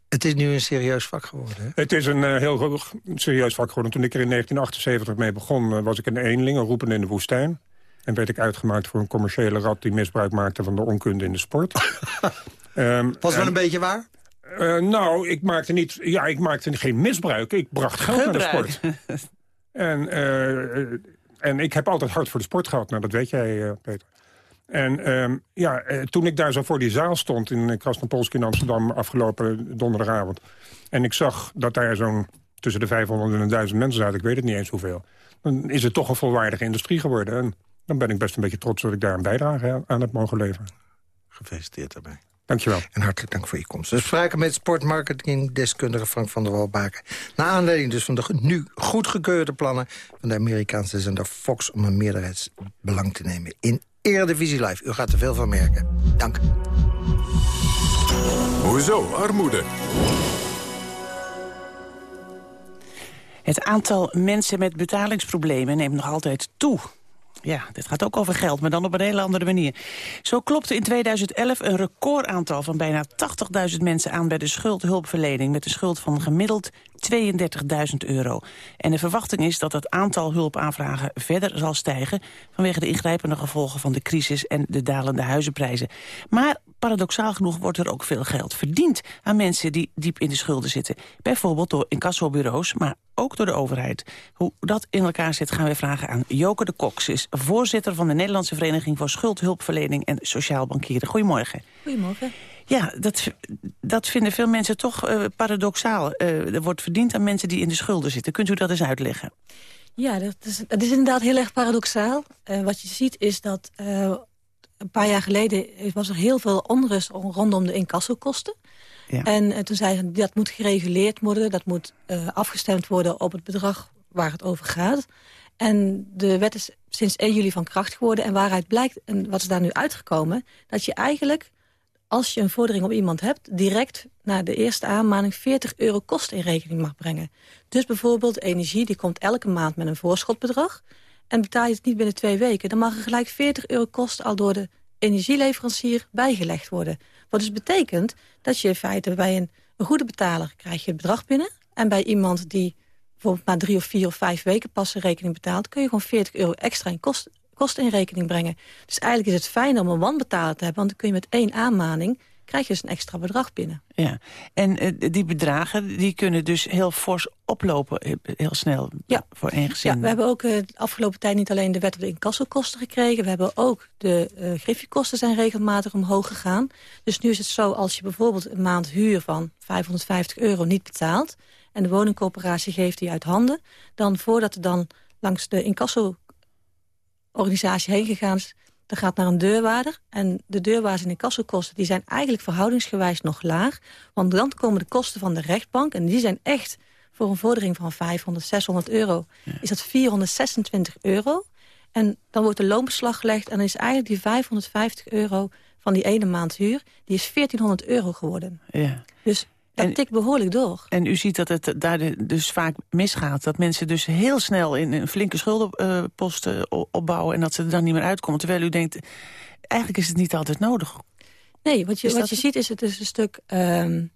Het is nu een serieus vak geworden, hè? Het is een heel serieus vak geworden. Toen ik er in 1978 mee begon, was ik een eenling, een roepen in de woestijn. En werd ik uitgemaakt voor een commerciële rat... die misbruik maakte van de onkunde in de sport. um, was wel een beetje waar? Uh, nou, ik maakte, niet, ja, ik maakte geen misbruik. Ik bracht geld naar de sport. en, uh, en ik heb altijd hard voor de sport gehad. Nou, dat weet jij, uh, Peter. En uh, ja, toen ik daar zo voor die zaal stond in Krasnopolsk in Amsterdam... afgelopen donderdagavond... en ik zag dat daar zo'n tussen de 500 en 1000 mensen zaten... ik weet het niet eens hoeveel... dan is het toch een volwaardige industrie geworden. En dan ben ik best een beetje trots dat ik daar een bijdrage aan heb mogen leveren. Gefeliciteerd daarbij. Dankjewel. En hartelijk dank voor je komst. We spraken met sportmarketing-deskundige Frank van der Walbaken. Naar aanleiding dus van de nu goedgekeurde plannen... van de Amerikaanse zender Fox om een meerderheidsbelang te nemen in Eredivisie Live. U gaat er veel van merken. Dank. Hoezo armoede? Het aantal mensen met betalingsproblemen neemt nog altijd toe. Ja, dit gaat ook over geld, maar dan op een hele andere manier. Zo klopte in 2011 een recordaantal van bijna 80.000 mensen aan... bij de schuldhulpverlening met een schuld van gemiddeld 32.000 euro. En de verwachting is dat het aantal hulpaanvragen verder zal stijgen... vanwege de ingrijpende gevolgen van de crisis en de dalende huizenprijzen. Maar paradoxaal genoeg wordt er ook veel geld verdiend... aan mensen die diep in de schulden zitten. Bijvoorbeeld door incassobureaus, maar ook door de overheid. Hoe dat in elkaar zit gaan we vragen aan Joke de Cox. is voorzitter van de Nederlandse Vereniging voor Schuldhulpverlening en Sociaal Bankieren. Goedemorgen. Goedemorgen. Ja, dat, dat vinden veel mensen toch uh, paradoxaal. Uh, er wordt verdiend aan mensen die in de schulden zitten. Kunt u dat eens uitleggen? Ja, dat is, dat is inderdaad heel erg paradoxaal. Uh, wat je ziet is dat een paar jaar geleden was er heel veel onrust rondom de incassokosten. En toen zei ze, dat moet gereguleerd worden. Dat moet afgestemd worden op het bedrag waar het over gaat. En de wet is sinds 1 juli van kracht geworden. En waaruit blijkt, en wat is daar nu uitgekomen... dat je eigenlijk als je een vordering op iemand hebt... direct na de eerste aanmaning 40 euro kosten in rekening mag brengen. Dus bijvoorbeeld energie, die komt elke maand met een voorschotbedrag... en betaal je het niet binnen twee weken... dan mag er gelijk 40 euro kosten al door de energieleverancier bijgelegd worden. Wat dus betekent dat je in feite bij een, een goede betaler krijg je het bedrag binnen... en bij iemand die bijvoorbeeld na drie of vier of vijf weken pas een rekening betaalt... kun je gewoon 40 euro extra in kosten, kosten in rekening brengen. Dus eigenlijk is het fijn om een wanbetaler te hebben... want dan kun je met één aanmaning krijg je dus een extra bedrag binnen. Ja, en uh, die bedragen die kunnen dus heel fors oplopen, eh, heel snel ja. voor één gezin. Ja, we hebben ook de afgelopen tijd niet alleen de wettelijke incassokosten gekregen... we hebben ook de uh, griffiekosten zijn regelmatig omhoog gegaan. Dus nu is het zo, als je bijvoorbeeld een maand huur van 550 euro niet betaalt... en de woningcoöperatie geeft die uit handen... dan voordat er dan langs de incasso-organisatie heen gegaan is dat gaat naar een deurwaarder. En de deurwaarders en de kassenkosten die zijn eigenlijk verhoudingsgewijs nog laag. Want dan komen de kosten van de rechtbank. En die zijn echt voor een vordering van 500, 600 euro. Is dat 426 euro. En dan wordt de loonbeslag gelegd. En dan is eigenlijk die 550 euro van die ene maand huur... die is 1400 euro geworden. Ja. Dus dat en, tikt behoorlijk door. En u ziet dat het daar dus vaak misgaat. Dat mensen dus heel snel in een flinke schuldenposten opbouwen... en dat ze er dan niet meer uitkomen. Terwijl u denkt, eigenlijk is het niet altijd nodig. Nee, wat je, wat je ziet is het dus een stuk... Um,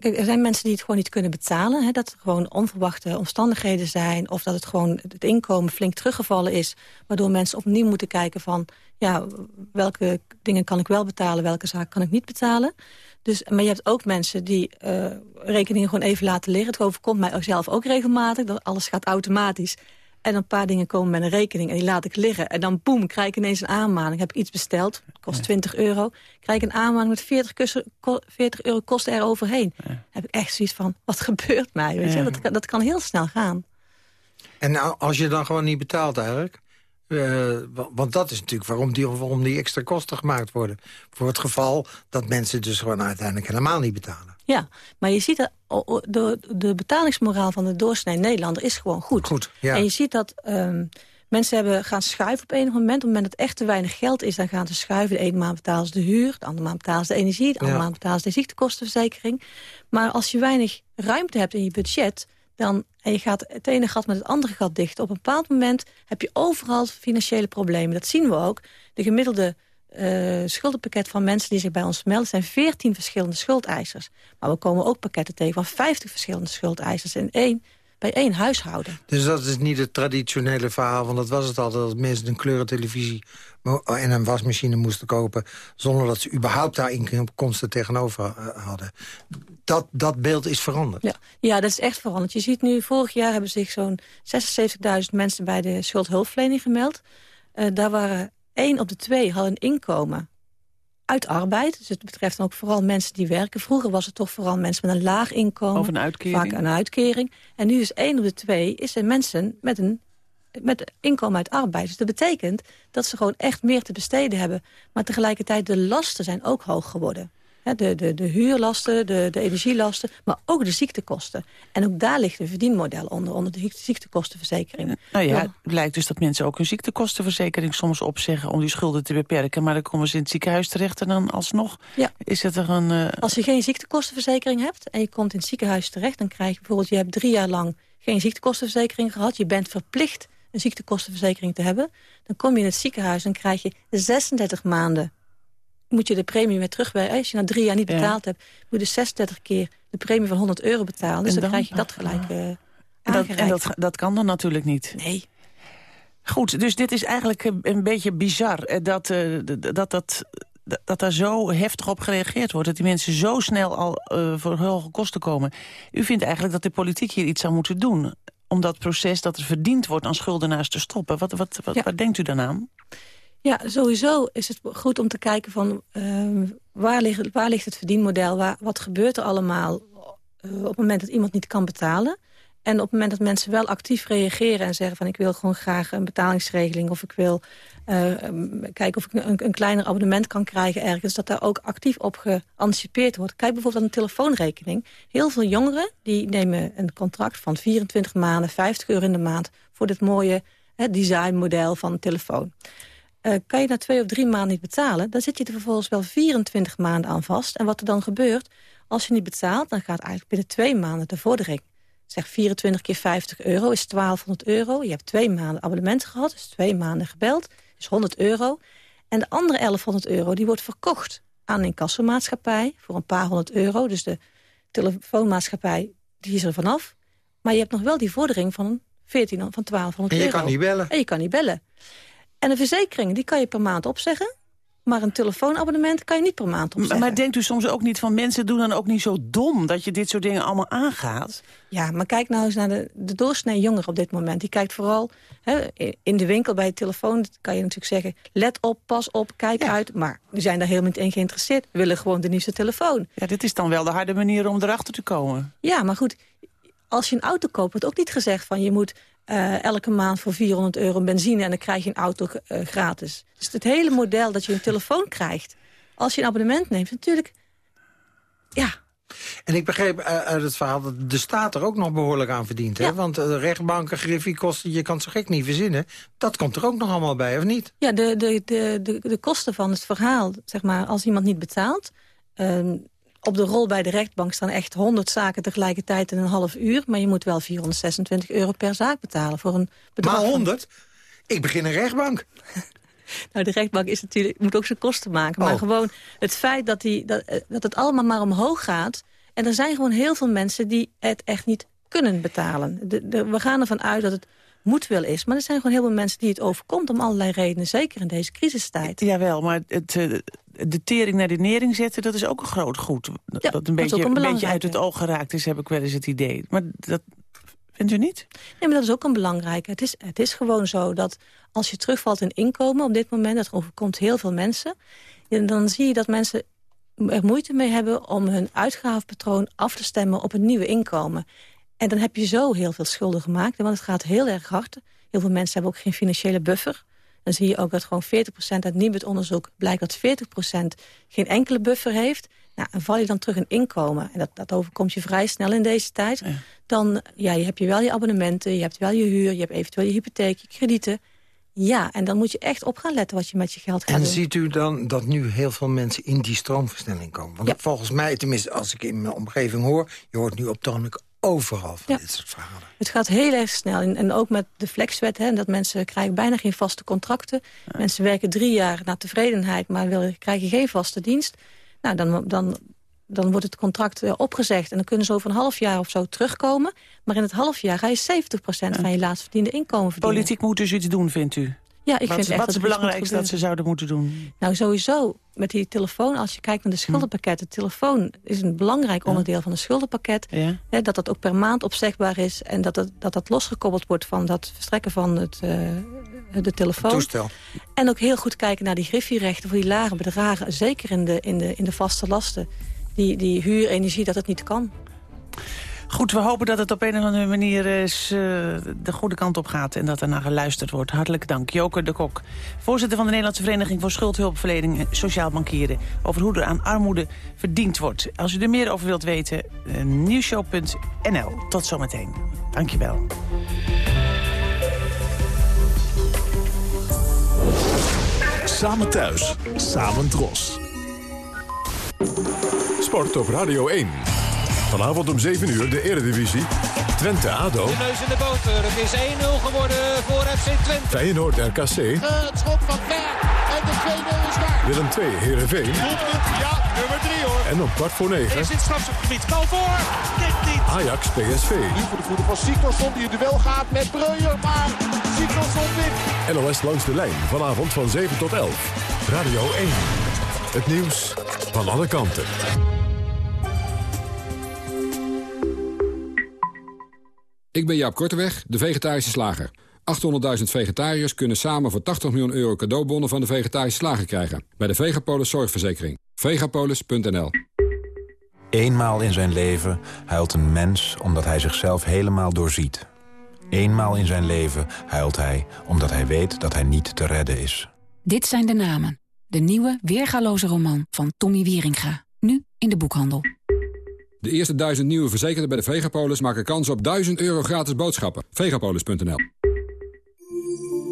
er zijn mensen die het gewoon niet kunnen betalen. Hè, dat er gewoon onverwachte omstandigheden zijn... of dat het gewoon het inkomen flink teruggevallen is... waardoor mensen opnieuw moeten kijken van... ja, welke dingen kan ik wel betalen, welke zaken kan ik niet betalen... Dus, maar je hebt ook mensen die uh, rekeningen gewoon even laten liggen. Het overkomt mij zelf ook regelmatig. Dat alles gaat automatisch. En een paar dingen komen met een rekening en die laat ik liggen. En dan boem, krijg ik ineens een aanmaning. Heb ik iets besteld, kost 20 euro. Krijg ik een aanmaning met 40, kussen, 40 euro kosten er overheen. Heb ik echt zoiets van, wat gebeurt mij? Weet je? Dat, dat kan heel snel gaan. En als je dan gewoon niet betaalt eigenlijk? Uh, want dat is natuurlijk waarom die, waarom die extra kosten gemaakt worden. Voor het geval dat mensen dus gewoon uiteindelijk helemaal niet betalen. Ja, maar je ziet dat de, de betalingsmoraal van de doorsnee Nederlander is gewoon goed. goed ja. En je ziet dat um, mensen hebben, gaan schuiven op een moment. Op het moment dat echt te weinig geld is, dan gaan ze schuiven. De ene maand betalen ze de huur, de andere maand betalen ze de energie... de andere ja. maand betalen ze de ziektekostenverzekering. Maar als je weinig ruimte hebt in je budget dan, en je gaat het ene gat met het andere gat dicht. Op een bepaald moment heb je overal financiële problemen. Dat zien we ook. De gemiddelde uh, schuldenpakket van mensen die zich bij ons melden... zijn 14 verschillende schuldeisers. Maar we komen ook pakketten tegen van 50 verschillende schuldeisers... in één, bij één huishouden. Dus dat is niet het traditionele verhaal, want dat was het al... dat mensen een kleurentelevisie en een wasmachine moesten kopen... zonder dat ze überhaupt daar inkomsten tegenover eh, hadden. Dat, dat beeld is veranderd. Ja. ja, dat is echt veranderd. Je ziet nu, vorig jaar hebben zich zo'n 76.000 mensen... bij de schuldhulpverlening gemeld. Uh, daar waren één op de twee hadden een inkomen uit arbeid. Dus het betreft dan ook vooral mensen die werken. Vroeger was het toch vooral mensen met een laag inkomen. Of een uitkering. Vaak een uitkering. En nu is één op de twee is er mensen met een met inkomen uit arbeid. Dus dat betekent dat ze gewoon echt meer te besteden hebben. Maar tegelijkertijd de lasten zijn ook hoog geworden. De, de, de huurlasten, de, de energielasten, maar ook de ziektekosten. En ook daar ligt een verdienmodel onder, onder de ziektekostenverzekering. Nou ja, het blijkt dus dat mensen ook hun ziektekostenverzekering soms opzeggen... om die schulden te beperken, maar dan komen ze in het ziekenhuis terecht... en dan alsnog ja. is het er een... Uh... Als je geen ziektekostenverzekering hebt en je komt in het ziekenhuis terecht... dan krijg je bijvoorbeeld, je hebt drie jaar lang geen ziektekostenverzekering gehad... je bent verplicht een ziektekostenverzekering te hebben... dan kom je in het ziekenhuis en krijg je 36 maanden... moet je de premie weer terugwerken. Als je na drie jaar niet betaald hebt... moet je 36 keer de premie van 100 euro betalen. Dus dan, dan, krijg je dat gelijk uh, en, dat, en dat, dat kan dan natuurlijk niet. Nee. Goed, dus dit is eigenlijk een beetje bizar... Eh, dat, uh, dat, dat, dat daar zo heftig op gereageerd wordt. Dat die mensen zo snel al uh, voor hoge kosten komen. U vindt eigenlijk dat de politiek hier iets zou moeten doen om dat proces dat er verdiend wordt aan schuldenaars te stoppen. Wat, wat, wat, wat denkt u dan aan? Ja, sowieso is het goed om te kijken van uh, waar, ligt, waar ligt het verdienmodel? Wat gebeurt er allemaal uh, op het moment dat iemand niet kan betalen? En op het moment dat mensen wel actief reageren en zeggen van ik wil gewoon graag een betalingsregeling of ik wil uh, kijken of ik een, een, kleiner abonnement kan krijgen ergens, dat daar ook actief op geanticipeerd wordt. Kijk bijvoorbeeld aan een telefoonrekening. Heel veel jongeren die nemen een contract van 24 maanden, 50 euro in de maand voor dit mooie designmodel van een telefoon. Uh, kan je na twee of drie maanden niet betalen, dan zit je er vervolgens wel 24 maanden aan vast. En wat er dan gebeurt, als je niet betaalt, dan gaat eigenlijk binnen twee maanden de vordering zeg 24 keer 50 euro is 1200 euro. Je hebt twee maanden abonnement gehad, dus twee maanden gebeld, is 100 euro. En de andere 1100 euro die wordt verkocht aan een incassomaatschappij... voor een paar honderd euro. Dus de telefoonmaatschappij die is er vanaf. Maar je hebt nog wel die vordering van, 14, van 1200 En euro. je kan niet bellen. En je kan niet bellen. En een verzekering, die kan je per maand opzeggen. Maar een telefoonabonnement kan je niet per maand opzeggen. Maar denkt u soms ook niet van mensen doen dan ook niet zo dom... dat je dit soort dingen allemaal aangaat? Ja, maar kijk nou eens naar de, de doorsnee jonger op dit moment. Die kijkt vooral hè, in de winkel bij de telefoon. kan je natuurlijk zeggen, let op, pas op, kijk uit. Maar die zijn daar helemaal niet in geïnteresseerd. Willen gewoon de nieuwste telefoon. Ja, dit is dan wel de harde manier om erachter te komen. Ja, maar goed, als je een auto koopt, wordt ook niet gezegd van... je moet eh, elke maand voor 400 euro benzine en dan krijg je een auto eh, gratis. Dus het hele model dat je een telefoon krijgt... als je een abonnement neemt, natuurlijk... Ja, En ik begreep eh, uit het verhaal dat de staat er ook nog behoorlijk aan verdient. Hè? Want uh, rechtbanken, griffiekosten, je kan het zo gek niet verzinnen. Dat komt er ook nog allemaal bij, of niet? Ja, de, de, de, de, de kosten van het verhaal, zeg maar, als iemand niet betaalt... Uh, op de rol bij de rechtbank staan echt 100 zaken tegelijkertijd in een half uur. Maar je moet wel 426 euro per zaak betalen voor een bedrag. Maar 100? Ik begin een rechtbank. nou, de rechtbank is natuurlijk, moet ook zijn kosten maken. Maar oh. gewoon het feit dat, die, dat, dat het allemaal maar omhoog gaat... en er zijn gewoon heel veel mensen die het echt niet kunnen betalen. De, de, we gaan ervan uit dat het moedwil is. Maar er zijn gewoon heel veel mensen die het overkomt om allerlei redenen. Zeker in deze crisistijd. Jawel, maar het, de tering naar de nering zetten, dat is ook een groot goed. Ja, dat een beetje, een, een beetje uit het oog geraakt is, heb ik wel eens het idee. Maar dat vindt u niet? Nee, maar dat is ook een belangrijke. Het is, het is gewoon zo dat als je terugvalt in inkomen op dit moment... dat overkomt heel veel mensen... dan zie je dat mensen er moeite mee hebben om hun uitgavenpatroon af te stemmen op een nieuwe inkomen. En dan heb je zo heel veel schulden gemaakt, want het gaat heel erg hard. Heel veel mensen hebben ook geen financiële buffer. Dan zie je ook dat gewoon 40% uit Nibud-onderzoek blijkt dat 40% geen enkele buffer heeft. Nou, en val je dan terug in inkomen, en dat, dat overkomt je vrij snel in deze tijd... Ja. dan ja, je heb je wel je abonnementen, je hebt wel je huur... je hebt eventueel je hypotheek, je kredieten. Ja, en dan moet je echt op gaan letten wat je met je geld gaat en doen. En ziet u dan dat nu heel veel mensen in die stroomversnelling komen? Want ja. volgens mij, tenminste als ik in mijn omgeving hoor... je hoort nu op toonlijk overal van ja. dit soort verhalen. Het gaat heel erg snel. En, en ook met de flexwet, hè, dat mensen krijgen bijna geen vaste contracten. Ja. Mensen werken drie jaar naar tevredenheid, maar willen, krijgen geen vaste dienst. Nou, dan, dan, dan wordt het contract uh, opgezegd. En dan kunnen ze over een half jaar of zo terugkomen. Maar in het half jaar ga je 70% ja. van je laatst verdiende inkomen verdienen. Politiek moet dus iets doen, vindt u? Ja, ik wat, vind echt wat dat is het belangrijkste dat ze zouden moeten doen? Nou, sowieso met die telefoon, als je kijkt naar de schuldenpakketten... de telefoon is een belangrijk onderdeel ja. van het schuldenpakket. Ja. Hè, dat dat ook per maand opzegbaar is... en dat dat, dat, dat losgekoppeld wordt van dat verstrekken van het, uh, de telefoon. Toestel. En ook heel goed kijken naar die griffierechten voor die lage bedragen. Zeker in de, in de, in de vaste lasten. Die, die huurenergie, dat het niet kan. Goed, we hopen dat het op een of andere manier uh, de goede kant op gaat... en dat er naar geluisterd wordt. Hartelijk dank. Joker de Kok, voorzitter van de Nederlandse Vereniging... voor Schuldhulpverlening en Sociaal Bankieren... over hoe er aan armoede verdiend wordt. Als u er meer over wilt weten, uh, nieuwshow.nl. Tot zometeen. Dank je wel. Samen thuis, samen dros. Sport op Radio 1. Vanavond om 7 uur de Eredivisie. Twente-Ado. De neus in de boter. Het is 1-0 geworden voor FC Twente. Feyenoord RKC. Uh, het schot van Ver. En de 2-0 is daar. Willem 2 Heerenveen. Ja, nummer 3 hoor. En om kwart voor 9. Is in het strafschopgebied. Bal voor. Dit niet. Ajax PSV. Nu voor de voeten van Siktorsson die in duel gaat met Breuer. Maar Siktorsson wint. NOS langs de lijn. Vanavond van 7 tot 11. Radio 1. Het nieuws van alle kanten. Ik ben Jaap Korteweg, de vegetarische slager. 800.000 vegetariërs kunnen samen voor 80 miljoen euro cadeaubonnen van de vegetarische slager krijgen. Bij de Vegapolis Zorgverzekering. Vegapolis.nl Eenmaal in zijn leven huilt een mens omdat hij zichzelf helemaal doorziet. Eenmaal in zijn leven huilt hij omdat hij weet dat hij niet te redden is. Dit zijn de namen. De nieuwe, weergaloze roman van Tommy Wieringa. Nu in de boekhandel. De eerste duizend nieuwe verzekerden bij de Vegapolis maken kans op 1000 euro gratis boodschappen. Vegapolis.nl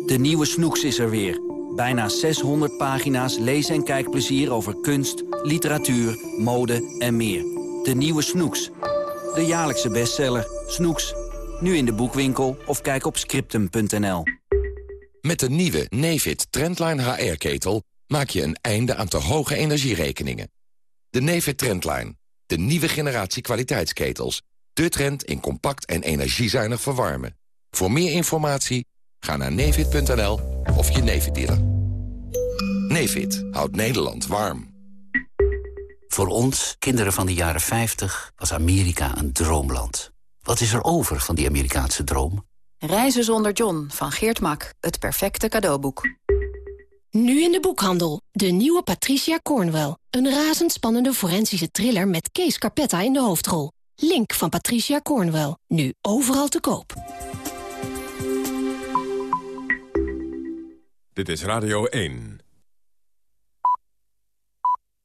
De nieuwe Snoeks is er weer. Bijna 600 pagina's lees- en kijkplezier over kunst, literatuur, mode en meer. De nieuwe Snoeks. De jaarlijkse bestseller. Snoeks. Nu in de boekwinkel of kijk op scriptum.nl. Met de nieuwe Nefit Trendline HR-ketel maak je een einde aan te hoge energierekeningen. De Nefit Trendline, de nieuwe generatie kwaliteitsketels. De trend in compact en energiezuinig verwarmen. Voor meer informatie ga naar nefit.nl of je Nefit dealer. Nefit houdt Nederland warm. Voor ons, kinderen van de jaren 50, was Amerika een droomland. Wat is er over van die Amerikaanse droom? Reizen zonder John van Geert Mak. Het perfecte cadeauboek. Nu in de boekhandel. De nieuwe Patricia Cornwell. Een razendspannende forensische thriller met Kees Carpetta in de hoofdrol. Link van Patricia Cornwell. Nu overal te koop. Dit is Radio 1.